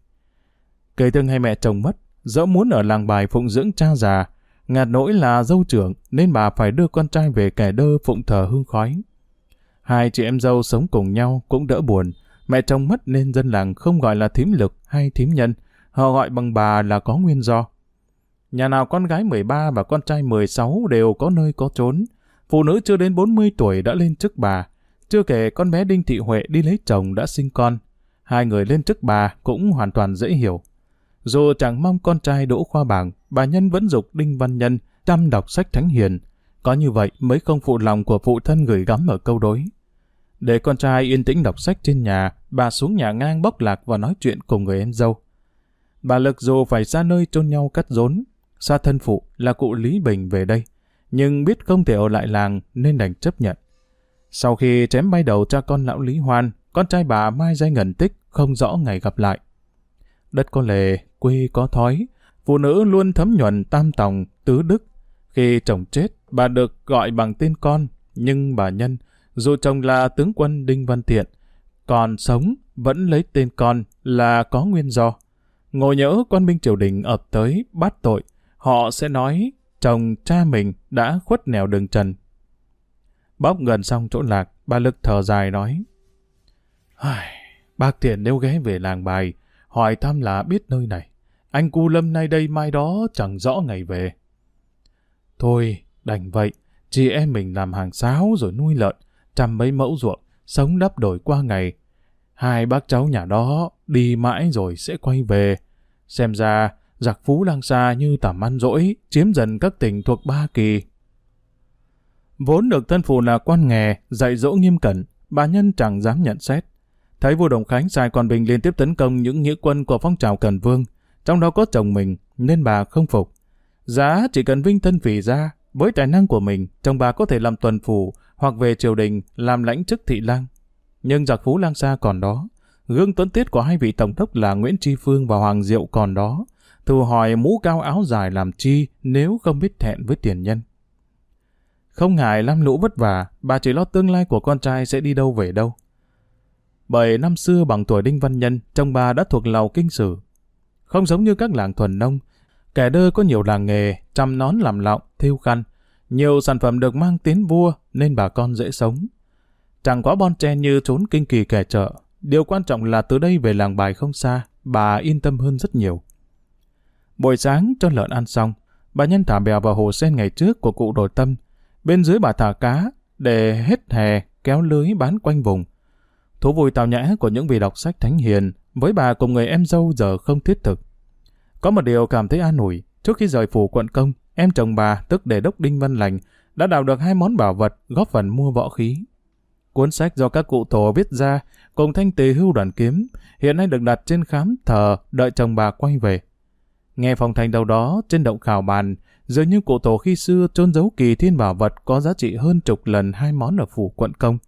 Kể từ ngày mẹ chồng mất, dẫu muốn ở làng bài phụng dưỡng cha già, ngạt nỗi là dâu trưởng nên bà phải đưa con trai về kẻ đơ phụng thờ hương khói. Hai chị em dâu sống cùng nhau cũng đỡ buồn, mẹ chồng mất nên dân làng không gọi là thím lực hay thím nhân, họ gọi bằng bà là có nguyên do. Nhà nào con gái 13 và con trai 16 đều có nơi có trốn, phụ nữ chưa đến 40 tuổi đã lên chức bà, chưa kể con bé Đinh Thị Huệ đi lấy chồng đã sinh con. Hai người lên chức bà cũng hoàn toàn dễ hiểu. Dù chẳng mong con trai đỗ khoa bảng, bà Nhân vẫn dục Đinh Văn Nhân chăm đọc sách thánh hiền. Có như vậy mới không phụ lòng của phụ thân gửi gắm ở câu đối. Để con trai yên tĩnh đọc sách trên nhà, bà xuống nhà ngang bóc lạc và nói chuyện cùng người em dâu. Bà Lực dù phải ra nơi chôn nhau cắt rốn, xa thân phụ là cụ Lý Bình về đây, nhưng biết không thể ở lại làng nên đành chấp nhận. Sau khi chém bay đầu cha con lão Lý Hoan, con trai bà mai danh ngẩn tích, không rõ ngày gặp lại. Đất có lề, quê có thói, phụ nữ luôn thấm nhuần tam tòng, tứ đức. Khi chồng chết, bà được gọi bằng tên con, nhưng bà Nhân, dù chồng là tướng quân Đinh Văn Thiện, còn sống vẫn lấy tên con là có nguyên do. Ngồi nhỡ quan binh triều đình ập tới bắt tội, họ sẽ nói chồng cha mình đã khuất nẻo đường trần Bóc gần xong chỗ lạc, ba Lực thở dài nói. Bác Thiện nếu ghé về làng bài, hỏi thăm là biết nơi này. Anh cu lâm nay đây mai đó chẳng rõ ngày về. Thôi, đành vậy, chị em mình làm hàng sáo rồi nuôi lợn, chăm mấy mẫu ruộng, sống đắp đổi qua ngày. Hai bác cháu nhà đó đi mãi rồi sẽ quay về. Xem ra, giặc phú lang xa như tầm ăn rỗi, chiếm dần các tỉnh thuộc Ba Kỳ, Vốn được thân phụ là quan nghề, dạy dỗ nghiêm cẩn, bà Nhân chẳng dám nhận xét. Thấy vua Đồng Khánh sai con Bình liên tiếp tấn công những nghĩa quân của phong trào Cần Vương, trong đó có chồng mình, nên bà không phục. Giá chỉ cần vinh thân phỉ ra, với tài năng của mình, chồng bà có thể làm tuần phủ hoặc về triều đình làm lãnh chức thị lang. Nhưng giặc phú lang xa còn đó, gương tuấn tiết của hai vị tổng đốc là Nguyễn Tri Phương và Hoàng Diệu còn đó, thù hỏi mũ cao áo dài làm chi nếu không biết thẹn với tiền nhân. Không ngại lam lũ vất vả, bà chỉ lo tương lai của con trai sẽ đi đâu về đâu. Bởi năm xưa bằng tuổi Đinh Văn Nhân, chồng bà đã thuộc lầu kinh sử. Không giống như các làng thuần nông, kẻ đơ có nhiều làng nghề, chăm nón làm lọng, thiêu khăn. Nhiều sản phẩm được mang tiến vua nên bà con dễ sống. Chẳng quá bon chen như trốn kinh kỳ kẻ chợ. Điều quan trọng là từ đây về làng bài không xa, bà yên tâm hơn rất nhiều. Buổi sáng cho lợn ăn xong, bà nhân thả bèo vào hồ sen ngày trước của cụ đổi tâm, Bên dưới bà thả cá, để hết hè kéo lưới bán quanh vùng. Thú vui tào nhã của những vị đọc sách thánh hiền với bà cùng người em dâu giờ không thiết thực. Có một điều cảm thấy an ủi, trước khi rời phủ quận công, em chồng bà, tức đề đốc Đinh Văn Lành, đã đào được hai món bảo vật góp phần mua võ khí. Cuốn sách do các cụ tổ viết ra cùng thanh tỳ hưu đoàn kiếm hiện nay được đặt trên khám thờ đợi chồng bà quay về. Nghe phòng thành đầu đó trên động khảo bàn dường như cụ tổ khi xưa trôn giấu kỳ thiên bảo vật có giá trị hơn chục lần hai món ở phủ quận công.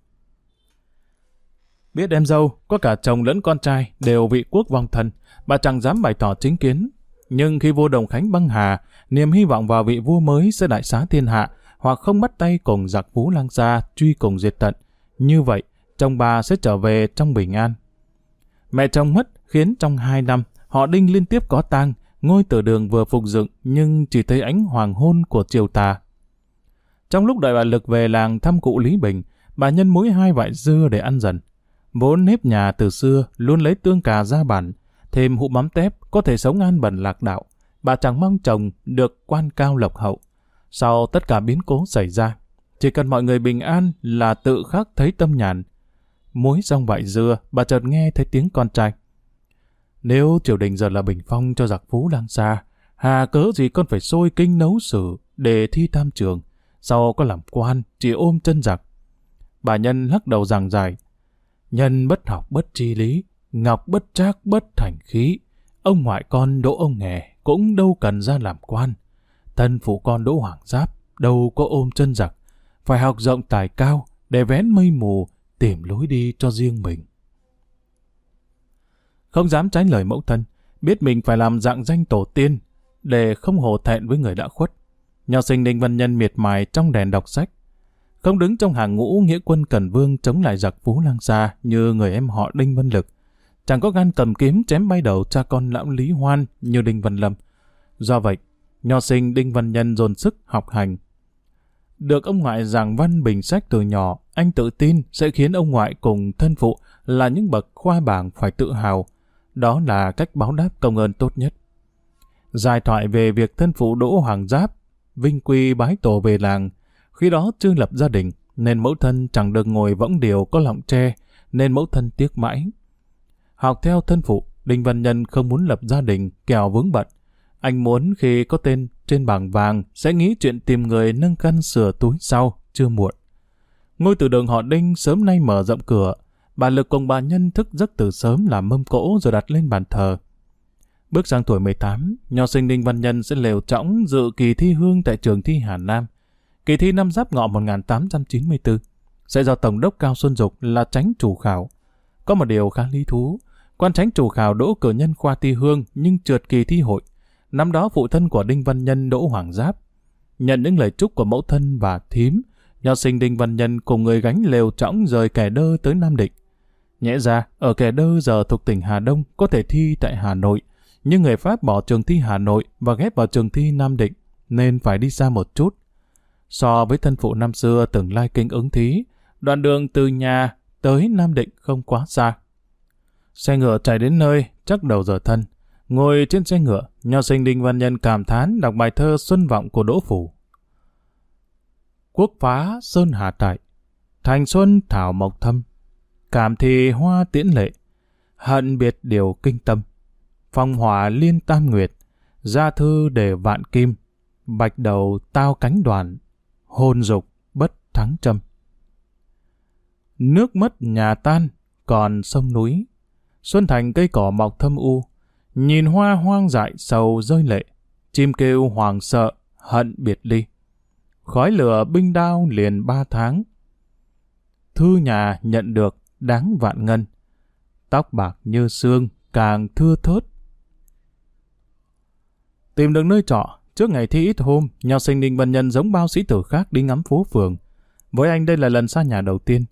Biết em dâu, có cả chồng lẫn con trai đều vị quốc vong thân, bà chẳng dám bày tỏ chính kiến. Nhưng khi vua Đồng Khánh băng hà, niềm hy vọng vào vị vua mới sẽ đại xá thiên hạ, hoặc không bắt tay cùng giặc phú lang gia truy cùng diệt tận. Như vậy, chồng bà sẽ trở về trong bình an. Mẹ chồng mất khiến trong hai năm, họ Đinh liên tiếp có tang, ngôi tử đường vừa phục dựng nhưng chỉ thấy ánh hoàng hôn của chiều tà. Trong lúc đợi bà Lực về làng thăm cụ Lý Bình, bà nhân muối hai vại dưa để ăn dần. Vốn nếp nhà từ xưa luôn lấy tương cà ra bản, thêm hũ mắm tép có thể sống an bần lạc đạo. Bà chẳng mong chồng được quan cao lộc hậu. Sau tất cả biến cố xảy ra, chỉ cần mọi người bình an là tự khắc thấy tâm nhàn. Muối rong vại dưa, bà chợt nghe thấy tiếng con trai. Nếu triều đình giờ là bình phong cho giặc phú đang xa, hà cớ gì con phải sôi kinh nấu sử để thi tam trường, sau có làm quan, chỉ ôm chân giặc. Bà Nhân lắc đầu giảng dài, nhân bất học bất tri lý, ngọc bất trác bất thành khí, ông ngoại con đỗ ông nghề cũng đâu cần ra làm quan. Thân phụ con đỗ hoàng giáp, đâu có ôm chân giặc, phải học rộng tài cao để vén mây mù, tìm lối đi cho riêng mình. Không dám trái lời mẫu thân, biết mình phải làm dạng danh tổ tiên để không hổ thẹn với người đã khuất. Nho sinh Đinh Văn Nhân miệt mài trong đèn đọc sách. Không đứng trong hàng ngũ nghĩa quân Cần Vương chống lại giặc Phú Lang Sa như người em họ Đinh Văn Lực. Chẳng có gan cầm kiếm chém bay đầu cha con lão Lý Hoan như Đinh Văn Lâm. Do vậy, nho sinh Đinh Văn Nhân dồn sức học hành. Được ông ngoại giảng văn bình sách từ nhỏ, anh tự tin sẽ khiến ông ngoại cùng thân phụ là những bậc khoa bảng phải tự hào. Đó là cách báo đáp công ơn tốt nhất. Giải thoại về việc thân phụ Đỗ Hoàng Giáp, vinh quy bái tổ về làng. Khi đó chưa lập gia đình, nên mẫu thân chẳng được ngồi võng điều có lọng tre, nên mẫu thân tiếc mãi. Học theo thân phụ, Đinh Văn Nhân không muốn lập gia đình, kèo vướng bận. Anh muốn khi có tên trên bảng vàng sẽ nghĩ chuyện tìm người nâng căn sửa túi sau, chưa muộn. Ngôi từ đường họ Đinh sớm nay mở rộng cửa, bà Lực cùng bà Nhân thức giấc từ sớm làm mâm cỗ rồi đặt lên bàn thờ. Bước sang tuổi 18, nho sinh Đinh Văn Nhân sẽ lều trõng dự kỳ thi hương tại trường thi Hà Nam. Kỳ thi năm Giáp Ngọ 1894 sẽ do Tổng đốc Cao Xuân Dục là tránh chủ khảo. Có một điều khá lý thú, quan tránh chủ khảo đỗ cử nhân khoa thi hương nhưng trượt kỳ thi hội. Năm đó phụ thân của Đinh Văn Nhân đỗ Hoàng Giáp. Nhận những lời chúc của mẫu thân và thím, nho sinh Đinh Văn Nhân cùng người gánh lều trõng rời kẻ đơ tới Nam Định. Nhẽ ra, ở kẻ đơ giờ thuộc tỉnh Hà Đông có thể thi tại Hà Nội, nhưng người Pháp bỏ trường thi Hà Nội và ghép vào trường thi Nam Định, nên phải đi xa một chút. So với thân phụ năm xưa từng lai kinh ứng thí, đoạn đường từ nhà tới Nam Định không quá xa. Xe ngựa chạy đến nơi, chắc đầu giờ thân. Ngồi trên xe ngựa, nho sinh Đinh Văn Nhân cảm thán đọc bài thơ Xuân Vọng của Đỗ Phủ. Quốc phá Sơn Hà Trại, Thành Xuân Thảo Mộc Thâm, Cảm thì hoa tiễn lệ, Hận biệt điều kinh tâm, Phong hỏa liên tam nguyệt, Gia thư để vạn kim, Bạch đầu tao cánh đoàn, Hôn dục bất thắng trâm. Nước mất nhà tan, còn sông núi. Xuân thành cây cỏ mọc thâm u. Nhìn hoa hoang dại sầu rơi lệ. Chim kêu hoàng sợ, hận biệt ly. Khói lửa binh đao liền ba tháng. Thư nhà nhận được đáng vạn ngân. Tóc bạc như xương, càng thưa thớt. Tìm được nơi trọ, trước ngày thi ít hôm, nho sinh Đinh Văn Nhân giống bao sĩ tử khác đi ngắm phố phường. Với anh đây là lần xa nhà đầu tiên.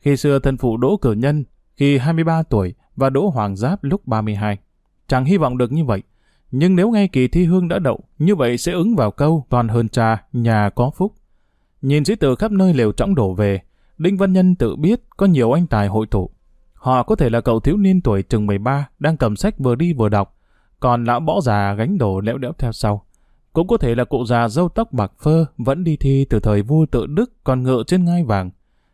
Khi xưa thân phụ Đỗ Cử Nhân khi 23 tuổi và Đỗ Hoàng Giáp lúc 32. Chẳng hy vọng được như vậy. Nhưng nếu ngay kỳ thi hương đã đậu, như vậy sẽ ứng vào câu toàn hơn cha, nhà có phúc. Nhìn sĩ tử khắp nơi lều trõng đổ về, Đinh Văn Nhân tự biết có nhiều anh tài hội tụ. Họ có thể là cậu thiếu niên tuổi chừng 13 đang cầm sách vừa đi vừa đọc, còn lão bõ già gánh đồ lẽo đẽo theo sau. Cũng có thể là cụ già râu tóc bạc phơ vẫn đi thi từ thời vua tự Đức còn ngựa trên ngai vàng.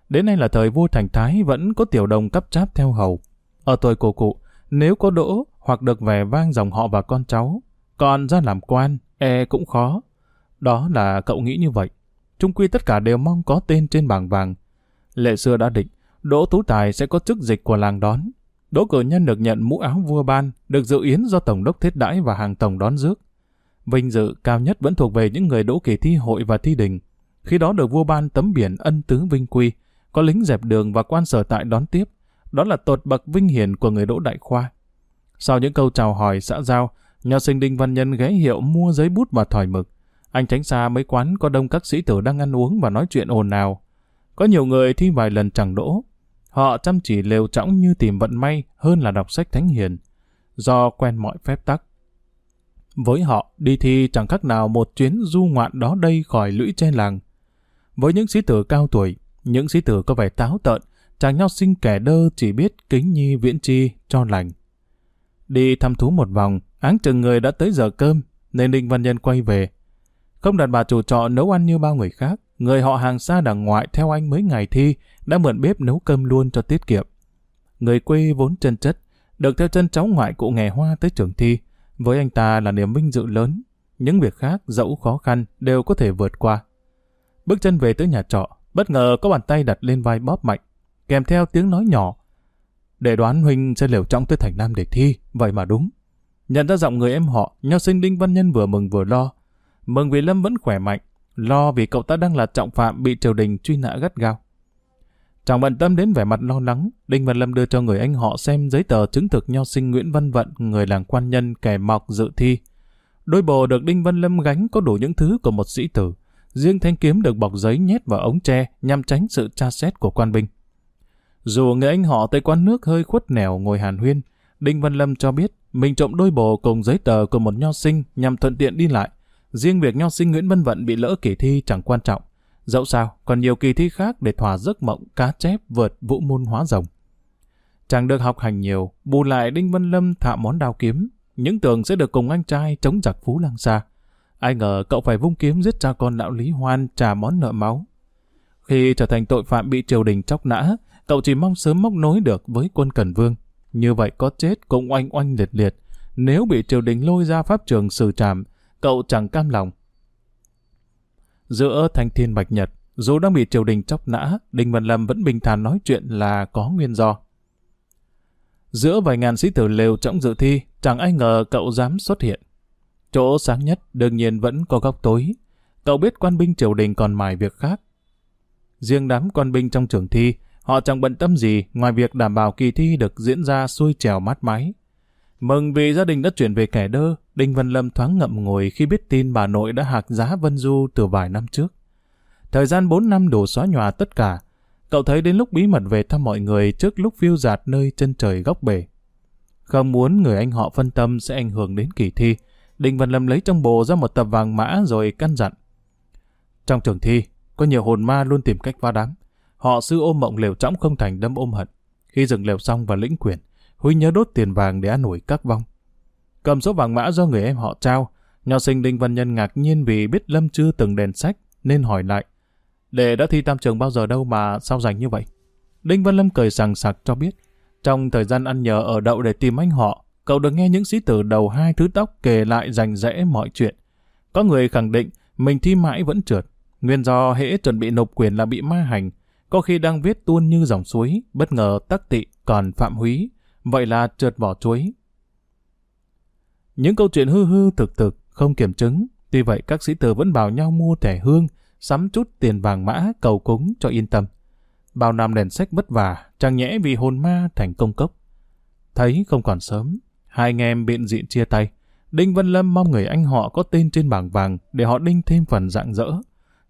Đến nay là thời vua Thành Thái vẫn có tiểu đồng cấp cháp theo hầu. Ở tuổi của cụ, nếu có đỗ hoặc được vẻ vang dòng họ và con cháu, còn ra làm quan, e cũng khó. Đó là cậu nghĩ như vậy. Trung quy tất cả đều mong có tên trên bảng vàng. Lệ xưa đã định, Đỗ Tú Tài sẽ có chức dịch của làng đón. Đỗ cử nhân được nhận mũ áo vua ban, được dự yến do Tổng đốc Thiết Đãi và hàng tổng đón rước. Vinh dự cao nhất vẫn thuộc về những người đỗ kỳ thi hội và thi đình. Khi đó được vua ban tấm biển ân tứ vinh quy, có lính dẹp đường và quan sở tại đón tiếp. Đó là tột bậc vinh hiển của người đỗ đại khoa. Sau những câu chào hỏi xã giao, nhà sinh Đinh Văn Nhân ghé hiệu mua giấy bút và thỏi mực. Anh tránh xa mấy quán có đông các sĩ tử đang ăn uống và nói chuyện ồn ào. Có nhiều người thi vài lần chẳng đỗ. Họ chăm chỉ lều trõng như tìm vận may hơn là đọc sách thánh hiền, do quen mọi phép tắc. Với họ, đi thi chẳng khác nào một chuyến du ngoạn đó đây khỏi lũy trên làng. Với những sĩ tử cao tuổi, những sĩ tử có vẻ táo tợn, chàng nho sinh kẻ đơ chỉ biết kính nhi viễn chi cho lành. Đi thăm thú một vòng, áng chừng người đã tới giờ cơm, nên Đinh Văn Nhân quay về. Không đặt bà chủ trọ nấu ăn như bao người khác, người họ hàng xa đằng ngoại theo anh mấy ngày thi đã mượn bếp nấu cơm luôn cho tiết kiệm. Người quê vốn chân chất, được theo chân cháu ngoại cụ nghề hoa tới trường thi, với anh ta là niềm vinh dự lớn. Những việc khác dẫu khó khăn đều có thể vượt qua. Bước chân về tới nhà trọ, bất ngờ có bàn tay đặt lên vai bóp mạnh, kèm theo tiếng nói nhỏ. Để đoán Huynh sẽ liều trọng tới thành Nam để thi, vậy mà đúng. Nhận ra giọng người em họ, nho sinh Đinh Văn Nhân vừa mừng vừa lo. Mừng vì Lâm vẫn khỏe mạnh, lo vì cậu ta đang là trọng phạm bị triều đình truy nã gắt gao. Chẳng bận tâm đến vẻ mặt lo lắng, Đinh Văn Lâm đưa cho người anh họ xem giấy tờ chứng thực nho sinh Nguyễn Văn Vận, người làng quan nhân kẻ mọc dự thi. Đôi bồ được Đinh Văn Lâm gánh có đủ những thứ của một sĩ tử. Riêng thanh kiếm được bọc giấy nhét vào ống tre nhằm tránh sự tra xét của quan binh. Dù người anh họ tới quán nước hơi khuất nẻo ngồi hàn huyên, Đinh Văn Lâm cho biết mình trộm đôi bồ cùng giấy tờ của một nho sinh nhằm thuận tiện đi lại. Riêng việc nho sinh Nguyễn Văn Vận bị lỡ kỳ thi chẳng quan trọng. Dẫu sao, còn nhiều kỳ thi khác để thỏa giấc mộng cá chép vượt vũ môn hóa rồng. Chàng được học hành nhiều, bù lại Đinh Văn Lâm thạ món đao kiếm, những tưởng sẽ được cùng anh trai chống giặc Phú Lăng xa. Ai ngờ cậu phải vung kiếm giết cha con lão Lý Hoan trả món nợ máu. Khi trở thành tội phạm bị triều đình chóc nã, cậu chỉ mong sớm móc nối được với quân Cần Vương. Như vậy có chết cũng oanh oanh liệt liệt. Nếu bị triều đình lôi ra pháp trường xử trảm, cậu chẳng cam lòng. Giữa thanh thiên bạch nhật, dù đang bị triều đình chóc nã, Đinh Văn Lâm vẫn bình thản nói chuyện là có nguyên do. Giữa vài ngàn sĩ tử lều trọng dự thi, chẳng ai ngờ cậu dám xuất hiện. Chỗ sáng nhất đương nhiên vẫn có góc tối. Cậu biết quan binh triều đình còn mài việc khác. Riêng đám quan binh trong trường thi, họ chẳng bận tâm gì ngoài việc đảm bảo kỳ thi được diễn ra xuôi trèo mát máy. Mừng vì gia đình đã chuyển về kẻ đơ, Đinh Văn Lâm thoáng ngậm ngùi khi biết tin bà nội đã hạc giá Vân Du từ vài năm trước. Thời gian 4 năm đủ xóa nhòa tất cả, cậu thấy đến lúc bí mật về thăm mọi người trước lúc phiêu giạt nơi chân trời góc bể. Không muốn người anh họ phân tâm sẽ ảnh hưởng đến kỳ thi, Đinh Văn Lâm lấy trong bộ ra một tập vàng mã rồi căn dặn. Trong trường thi, có nhiều hồn ma luôn tìm cách phá đám. Họ sư ôm mộng lều trõng không thành đâm ôm hận. Khi dừng lều xong và lĩnh quyền, Huy nhớ đốt tiền vàng để an ủi các vong. Cầm số vàng mã do người em họ trao, nho sinh Đinh Văn Nhân ngạc nhiên vì biết Lâm chưa từng đèn sách, nên hỏi lại. Đệ đã thi tam trường bao giờ đâu mà sao rảnh như vậy? Đinh Văn Lâm cười sằng sặc cho biết, trong thời gian ăn nhờ ở đậu để tìm anh họ, cậu được nghe những sĩ tử đầu hai thứ tóc kể lại rành rẽ mọi chuyện. Có người khẳng định mình thi mãi vẫn trượt, nguyên do hễ chuẩn bị nộp quyền là bị ma hành, có khi đang viết tuôn như dòng suối, bất ngờ tắc tị còn phạm húy, vậy là trượt vỏ chuối. Những câu chuyện hư hư thực thực, không kiểm chứng, tuy vậy các sĩ tử vẫn bảo nhau mua thẻ hương, sắm chút tiền vàng mã cầu cúng cho yên tâm. Bao năm đèn sách vất vả, chẳng nhẽ vì hồn ma thành công cốc. Thấy không còn sớm, hai anh em biện diện chia tay. Đinh Văn Lâm mong người anh họ có tên trên bảng vàng để họ đinh thêm phần dạng dỡ.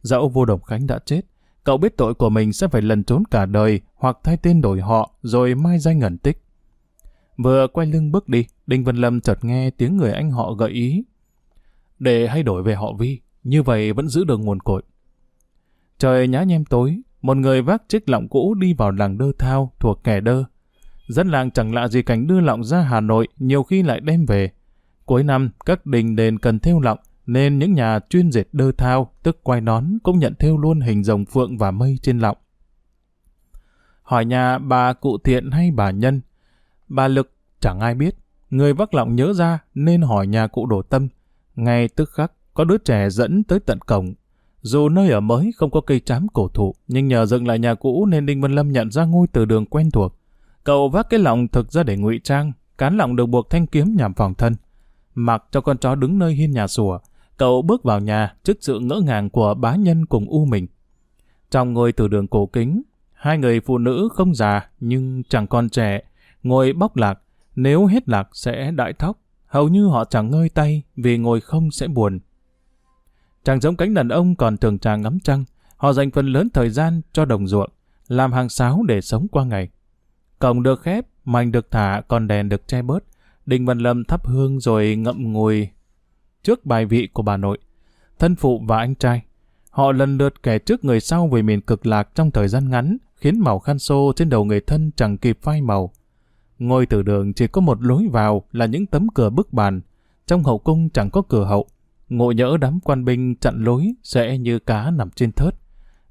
Dẫu vô đồng khánh đã chết, cậu biết tội của mình sẽ phải lần trốn cả đời hoặc thay tên đổi họ rồi mai danh ngẩn tích. Vừa quay lưng bước đi, Đinh Văn Lâm chợt nghe tiếng người anh họ gợi ý. Để hay đổi về họ Vi, như vậy vẫn giữ được nguồn cội. Trời nhá nhem tối, một người vác chiếc lọng cũ đi vào làng đơ thao thuộc kẻ đơ. Dân làng chẳng lạ gì cảnh đưa lọng ra Hà Nội, nhiều khi lại đem về. Cuối năm, các đình đền cần theo lọng, nên những nhà chuyên dệt đơ thao, tức quay nón, cũng nhận theo luôn hình rồng phượng và mây trên lọng. Hỏi nhà bà cụ thiện hay bà nhân, Bà Lực chẳng ai biết. Người vác lọng nhớ ra nên hỏi nhà cụ đổ tâm. Ngay tức khắc có đứa trẻ dẫn tới tận cổng. Dù nơi ở mới không có cây trám cổ thụ, nhưng nhờ dựng lại nhà cũ nên Đinh Văn Lâm nhận ra ngôi từ đường quen thuộc. Cậu vác cái lọng thực ra để ngụy trang, cán lọng được buộc thanh kiếm nhằm phòng thân. Mặc cho con chó đứng nơi hiên nhà sủa, cậu bước vào nhà trước sự ngỡ ngàng của bá nhân cùng u mình. Trong ngôi từ đường cổ kính, hai người phụ nữ không già nhưng chẳng còn trẻ, ngồi bóc lạc, nếu hết lạc sẽ đại thóc, hầu như họ chẳng ngơi tay vì ngồi không sẽ buồn. Chẳng giống cánh đàn ông còn thường trà ngắm trăng, họ dành phần lớn thời gian cho đồng ruộng. làm hàng sáo để sống qua ngày. Cổng được khép, mảnh được thả, còn đèn được che bớt. Đinh Văn Lâm thắp hương rồi ngậm ngùi trước bài vị của bà nội, thân phụ và anh trai. Họ lần lượt kẻ trước người sau về miền cực lạc trong thời gian ngắn, khiến màu khăn xô trên đầu người thân chẳng kịp phai màu. Ngôi tử đường chỉ có một lối vào là những tấm cửa bức bàn. Trong hậu cung chẳng có cửa hậu. Ngộ nhỡ đám quan binh chặn lối sẽ như cá nằm trên thớt.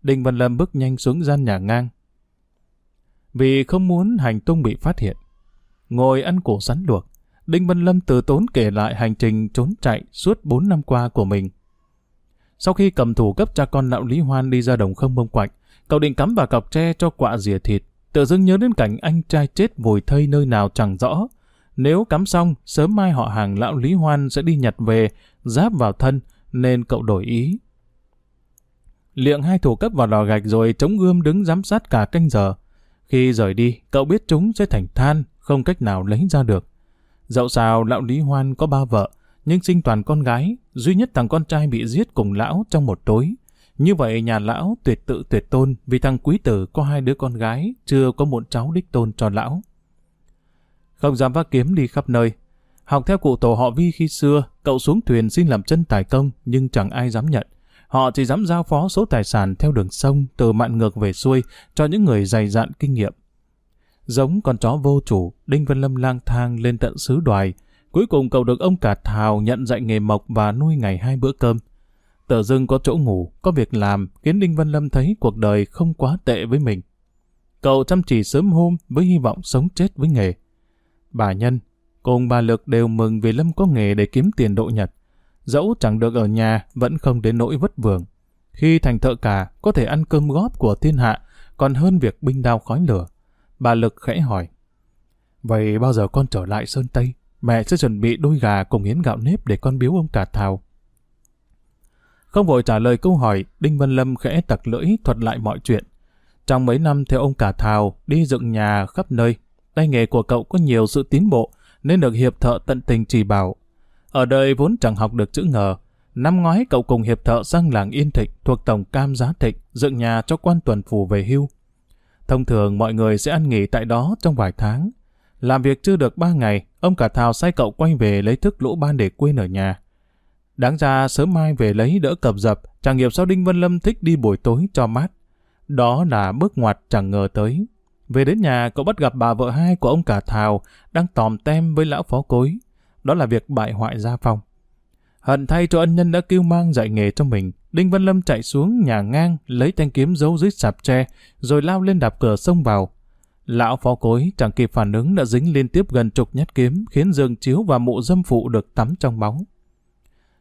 Đinh Văn Lâm bước nhanh xuống gian nhà ngang. Vì không muốn hành tung bị phát hiện. Ngồi ăn củ sắn luộc, Đinh Văn Lâm từ tốn kể lại hành trình trốn chạy suốt 4 năm qua của mình. Sau khi cầm thủ cấp cha con lão Lý Hoan đi ra đồng không bông quạnh, cậu định cắm vào cọc tre cho quạ rìa thịt, tự dưng nhớ đến cảnh anh trai chết vùi thây nơi nào chẳng rõ. Nếu cắm xong, sớm mai họ hàng lão Lý Hoan sẽ đi nhặt về, giáp vào thân, nên cậu đổi ý. Liệng hai thủ cấp vào lò gạch rồi chống gươm đứng giám sát cả canh giờ. Khi rời đi, cậu biết chúng sẽ thành than, không cách nào lấy ra được. Dẫu sao lão Lý Hoan có ba vợ, nhưng sinh toàn con gái, duy nhất thằng con trai bị giết cùng lão trong một tối. Như vậy nhà lão tuyệt tự tuyệt tôn vì thằng quý tử có hai đứa con gái, chưa có một cháu đích tôn cho lão. Không dám vác kiếm đi khắp nơi. Học theo cụ tổ họ Vi khi xưa, cậu xuống thuyền xin làm chân tài công nhưng chẳng ai dám nhận. Họ chỉ dám giao phó số tài sản theo đường sông từ mạn ngược về xuôi cho những người dày dạn kinh nghiệm. Giống con chó vô chủ, Đinh Văn Lâm lang thang lên tận xứ đoài. Cuối cùng cậu được ông cả thào nhận dạy nghề mộc và nuôi ngày hai bữa cơm. Tờ dưng có chỗ ngủ, có việc làm, khiến Đinh Văn Lâm thấy cuộc đời không quá tệ với mình. Cậu chăm chỉ sớm hôm với hy vọng sống chết với nghề. Bà Nhân cùng bà Lực đều mừng vì Lâm có nghề để kiếm tiền độ nhật. Dẫu chẳng được ở nhà, vẫn không đến nỗi vất vưởng. Khi thành thợ cả, có thể ăn cơm góp của thiên hạ, còn hơn việc binh đao khói lửa. Bà Lực khẽ hỏi. Vậy bao giờ con trở lại Sơn Tây? Mẹ sẽ chuẩn bị đôi gà cùng yến gạo nếp để con biếu ông cả thảo. Không vội trả lời câu hỏi, Đinh Văn Lâm khẽ tặc lưỡi thuật lại mọi chuyện. Trong mấy năm theo ông cả thào, đi dựng nhà khắp nơi, tay nghề của cậu có nhiều sự tiến bộ, nên được hiệp thợ tận tình chỉ bảo. Ở đời vốn chẳng học được chữ ngờ. Năm ngoái cậu cùng hiệp thợ sang làng Yên Thịnh thuộc Tổng Cam Giá Thịnh, dựng nhà cho quan tuần phủ về hưu. Thông thường mọi người sẽ ăn nghỉ tại đó trong vài tháng. Làm việc chưa được ba ngày, ông cả thào sai cậu quay về lấy thức lỗ ban để quên ở nhà. Đáng ra sớm mai về lấy đỡ cập dập, chẳng hiểu sao Đinh vân Lâm thích đi buổi tối cho mát. Đó là bước ngoặt chẳng ngờ tới. Về đến nhà, cậu bắt gặp bà vợ hai của ông cả Thào đang tòm tem với lão phó cối. Đó là việc bại hoại gia phong. Hận thay cho ân nhân đã kêu mang dạy nghề cho mình, Đinh Văn Lâm chạy xuống nhà ngang, lấy thanh kiếm giấu dưới sạp tre, rồi lao lên đạp cửa xông vào. Lão phó cối chẳng kịp phản ứng đã dính liên tiếp gần chục nhát kiếm, khiến giường chiếu và mụ dâm phụ được tắm trong bóng.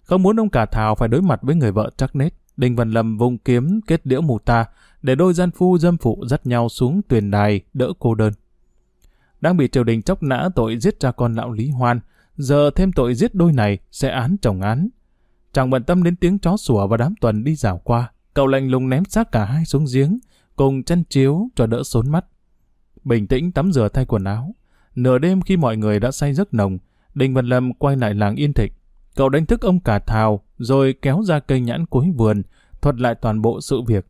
Không muốn ông cả Thảo phải đối mặt với người vợ chắc nết, Đinh Văn Lâm vùng kiếm kết liễu mù ta, để đôi gian phu dâm phụ dắt nhau xuống tuyền đài đỡ cô đơn. Đang bị triều đình chóc nã tội giết cha con lão Lý Hoan, giờ thêm tội giết đôi này sẽ án chồng án. Chẳng bận tâm đến tiếng chó sủa và đám tuần đi dạo qua, cậu lạnh lùng ném xác cả hai xuống giếng, cùng chân chiếu cho đỡ sốn mắt. Bình tĩnh tắm rửa thay quần áo. Nửa đêm khi mọi người đã say giấc nồng, Đinh Văn Lâm quay lại làng Yên Thịnh. Cậu đánh thức ông cả thào, rồi kéo ra cây nhãn cuối vườn, thuật lại toàn bộ sự việc.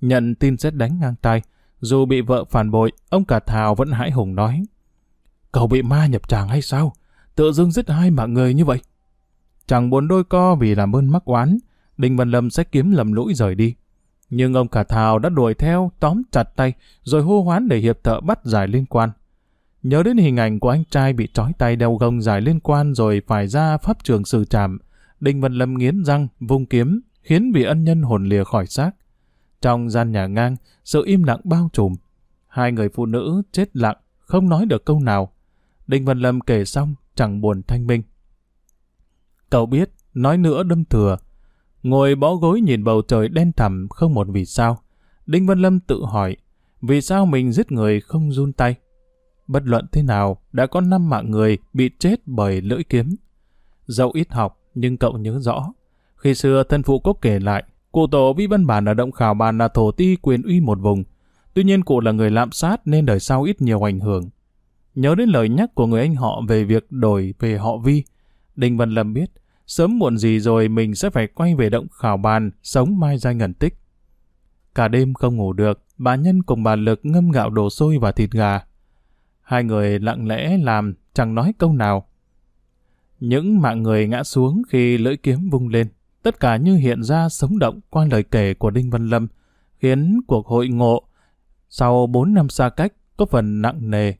Nhận tin xét đánh ngang tay, dù bị vợ phản bội, ông cả thào vẫn hãi hùng nói. Cậu bị ma nhập tràng hay sao? Tự dưng giết hai mạng người như vậy. Chẳng buồn đôi co vì làm ơn mắc oán, Đinh Văn Lâm sẽ kiếm lầm lũi rời đi. Nhưng ông cả thào đã đuổi theo, tóm chặt tay, rồi hô hoán để hiệp thợ bắt giải liên quan. Nhớ đến hình ảnh của anh trai bị trói tay đeo gông giải liên quan rồi phải ra pháp trường xử trảm, Đinh Văn Lâm nghiến răng, vung kiếm, khiến bị ân nhân hồn lìa khỏi xác. Trong gian nhà ngang, sự im lặng bao trùm. Hai người phụ nữ chết lặng, không nói được câu nào. Đinh Văn Lâm kể xong, chẳng buồn thanh minh. Cậu biết, nói nữa đâm thừa. Ngồi bó gối nhìn bầu trời đen thẳm không một vì sao. Đinh Văn Lâm tự hỏi, vì sao mình giết người không run tay? Bất luận thế nào, đã có năm mạng người bị chết bởi lưỡi kiếm. Dẫu ít học, nhưng cậu nhớ rõ. Khi xưa thân phụ có kể lại, cụ tổ vi văn bản ở động khảo bàn là thổ ti quyền uy một vùng. Tuy nhiên cụ là người lạm sát nên đời sau ít nhiều ảnh hưởng. Nhớ đến lời nhắc của người anh họ về việc đổi về họ vi, Đinh Văn Lâm biết, sớm muộn gì rồi mình sẽ phải quay về động khảo bàn, sống mai giai ngẩn tích. Cả đêm không ngủ được, bà Nhân cùng bà Lực ngâm gạo đổ xôi và thịt gà. Hai người lặng lẽ làm, chẳng nói câu nào. Những mạng người ngã xuống khi lưỡi kiếm vung lên, tất cả như hiện ra sống động qua lời kể của Đinh Văn Lâm, khiến cuộc hội ngộ sau bốn năm xa cách có phần nặng nề.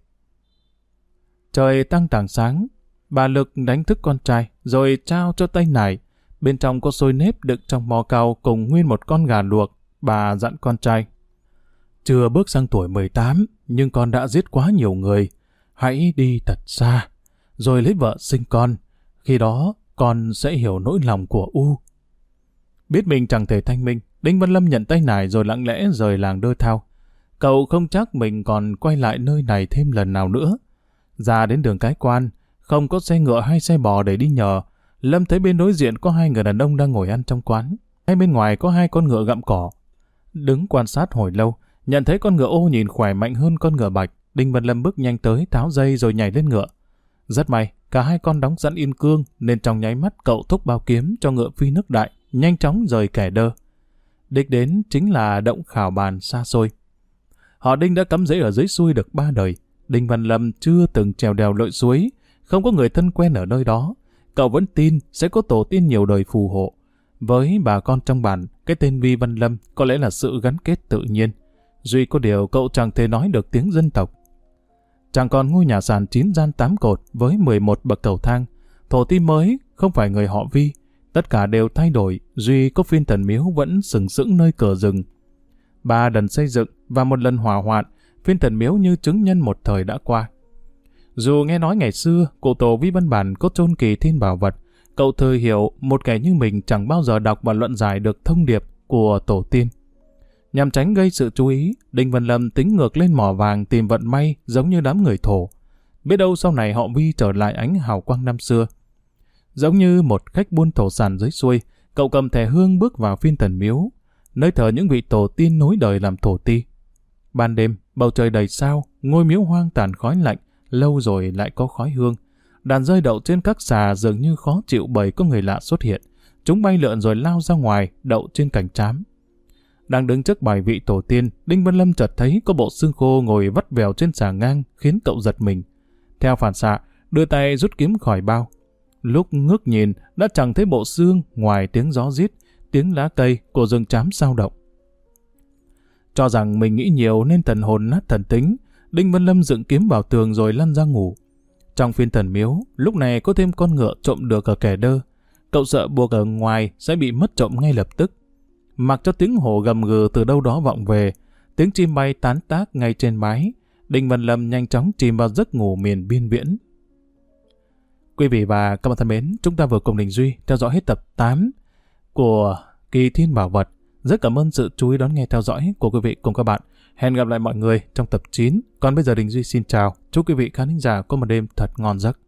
Trời tăng tảng sáng, bà Lực đánh thức con trai rồi trao cho tay nải. Bên trong có xôi nếp đựng trong mò cao cùng nguyên một con gà luộc. Bà dặn con trai. Chưa bước sang tuổi 18, nhưng con đã giết quá nhiều người. Hãy đi thật xa, rồi lấy vợ sinh con. Khi đó, con sẽ hiểu nỗi lòng của U. Biết mình chẳng thể thanh minh, Đinh Văn Lâm nhận tay nải rồi lặng lẽ rời làng đơ thao. Cậu không chắc mình còn quay lại nơi này thêm lần nào nữa. Ra đến đường cái quan, không có xe ngựa hay xe bò để đi nhờ. Lâm thấy bên đối diện có hai người đàn ông đang ngồi ăn trong quán. Hay bên ngoài có hai con ngựa gặm cỏ. Đứng quan sát hồi lâu, nhận thấy con ngựa ô nhìn khỏe mạnh hơn con ngựa bạch. Đinh Văn Lâm bước nhanh tới, tháo dây rồi nhảy lên ngựa. Rất may, cả hai con đóng sẵn yên cương, nên trong nháy mắt cậu thúc bao kiếm cho ngựa phi nước đại, nhanh chóng rời kẻ đơ. Đích đến chính là động khảo bàn xa xôi. Họ Đinh đã cắm rễ ở dưới xuôi được ba đời. Đinh Văn Lâm chưa từng trèo đèo lội suối, không có người thân quen ở nơi đó. Cậu vẫn tin sẽ có tổ tiên nhiều đời phù hộ. Với bà con trong bản, cái tên Vi Văn Lâm có lẽ là sự gắn kết tự nhiên. Duy có điều cậu chẳng thể nói được tiếng dân tộc. Chẳng còn ngôi nhà sàn 9 gian 8 cột với 11 bậc cầu thang. Thổ ti mới không phải người họ Vi. Tất cả đều thay đổi, Duy có phiên thần miếu vẫn sừng sững nơi cửa rừng. Ba lần xây dựng và một lần hỏa hoạn, phiên thần miếu như chứng nhân một thời đã qua. Dù nghe nói ngày xưa, cụ tổ Vi Văn Bản có chôn kỳ thiên bảo vật, cậu thời hiểu một kẻ như mình chẳng bao giờ đọc và luận giải được thông điệp của tổ tiên. Nhằm tránh gây sự chú ý, Đinh Văn Lâm tính ngược lên mỏ vàng tìm vận may giống như đám người thổ. Biết đâu sau này họ Vi trở lại ánh hào quang năm xưa. Giống như một khách buôn thổ sản dưới xuôi, cậu cầm thẻ hương bước vào phiên thần miếu, nơi thờ những vị tổ tiên nối đời làm thổ ti. Ban đêm, bầu trời đầy sao, ngôi miếu hoang tàn khói lạnh, lâu rồi lại có khói hương. Đàn rơi đậu trên các xà dường như khó chịu bởi có người lạ xuất hiện. Chúng bay lượn rồi lao ra ngoài, đậu trên cành trám. Đang đứng trước bài vị tổ tiên, Đinh Văn Lâm chợt thấy có bộ xương khô ngồi vắt vèo trên xà ngang, khiến cậu giật mình. Theo phản xạ, đưa tay rút kiếm khỏi bao. Lúc ngước nhìn, đã chẳng thấy bộ xương ngoài tiếng gió rít, tiếng lá cây của rừng trám sao động. Cho rằng mình nghĩ nhiều nên thần hồn nát thần tính, Đinh Văn Lâm dựng kiếm vào tường rồi lăn ra ngủ. Trong phiên thần miếu, lúc này có thêm con ngựa trộm được ở kẻ đơ. Cậu sợ buộc ở ngoài sẽ bị mất trộm ngay lập tức. Mặc cho tiếng hổ gầm gừ từ đâu đó vọng về, tiếng chim bay tán tác ngay trên mái, Đinh Văn Lâm nhanh chóng chìm vào giấc ngủ miền biên viễn. Quý vị và các bạn thân mến, chúng ta vừa cùng Đình Duy theo dõi hết tập 8 của Kỳ Thiên Bảo Vật. Rất cảm ơn sự chú ý đón nghe theo dõi của quý vị cùng các bạn. Hẹn gặp lại mọi người trong tập 9. Còn bây giờ Đình Duy xin chào. Chúc quý vị khán giả có một đêm thật ngon giấc.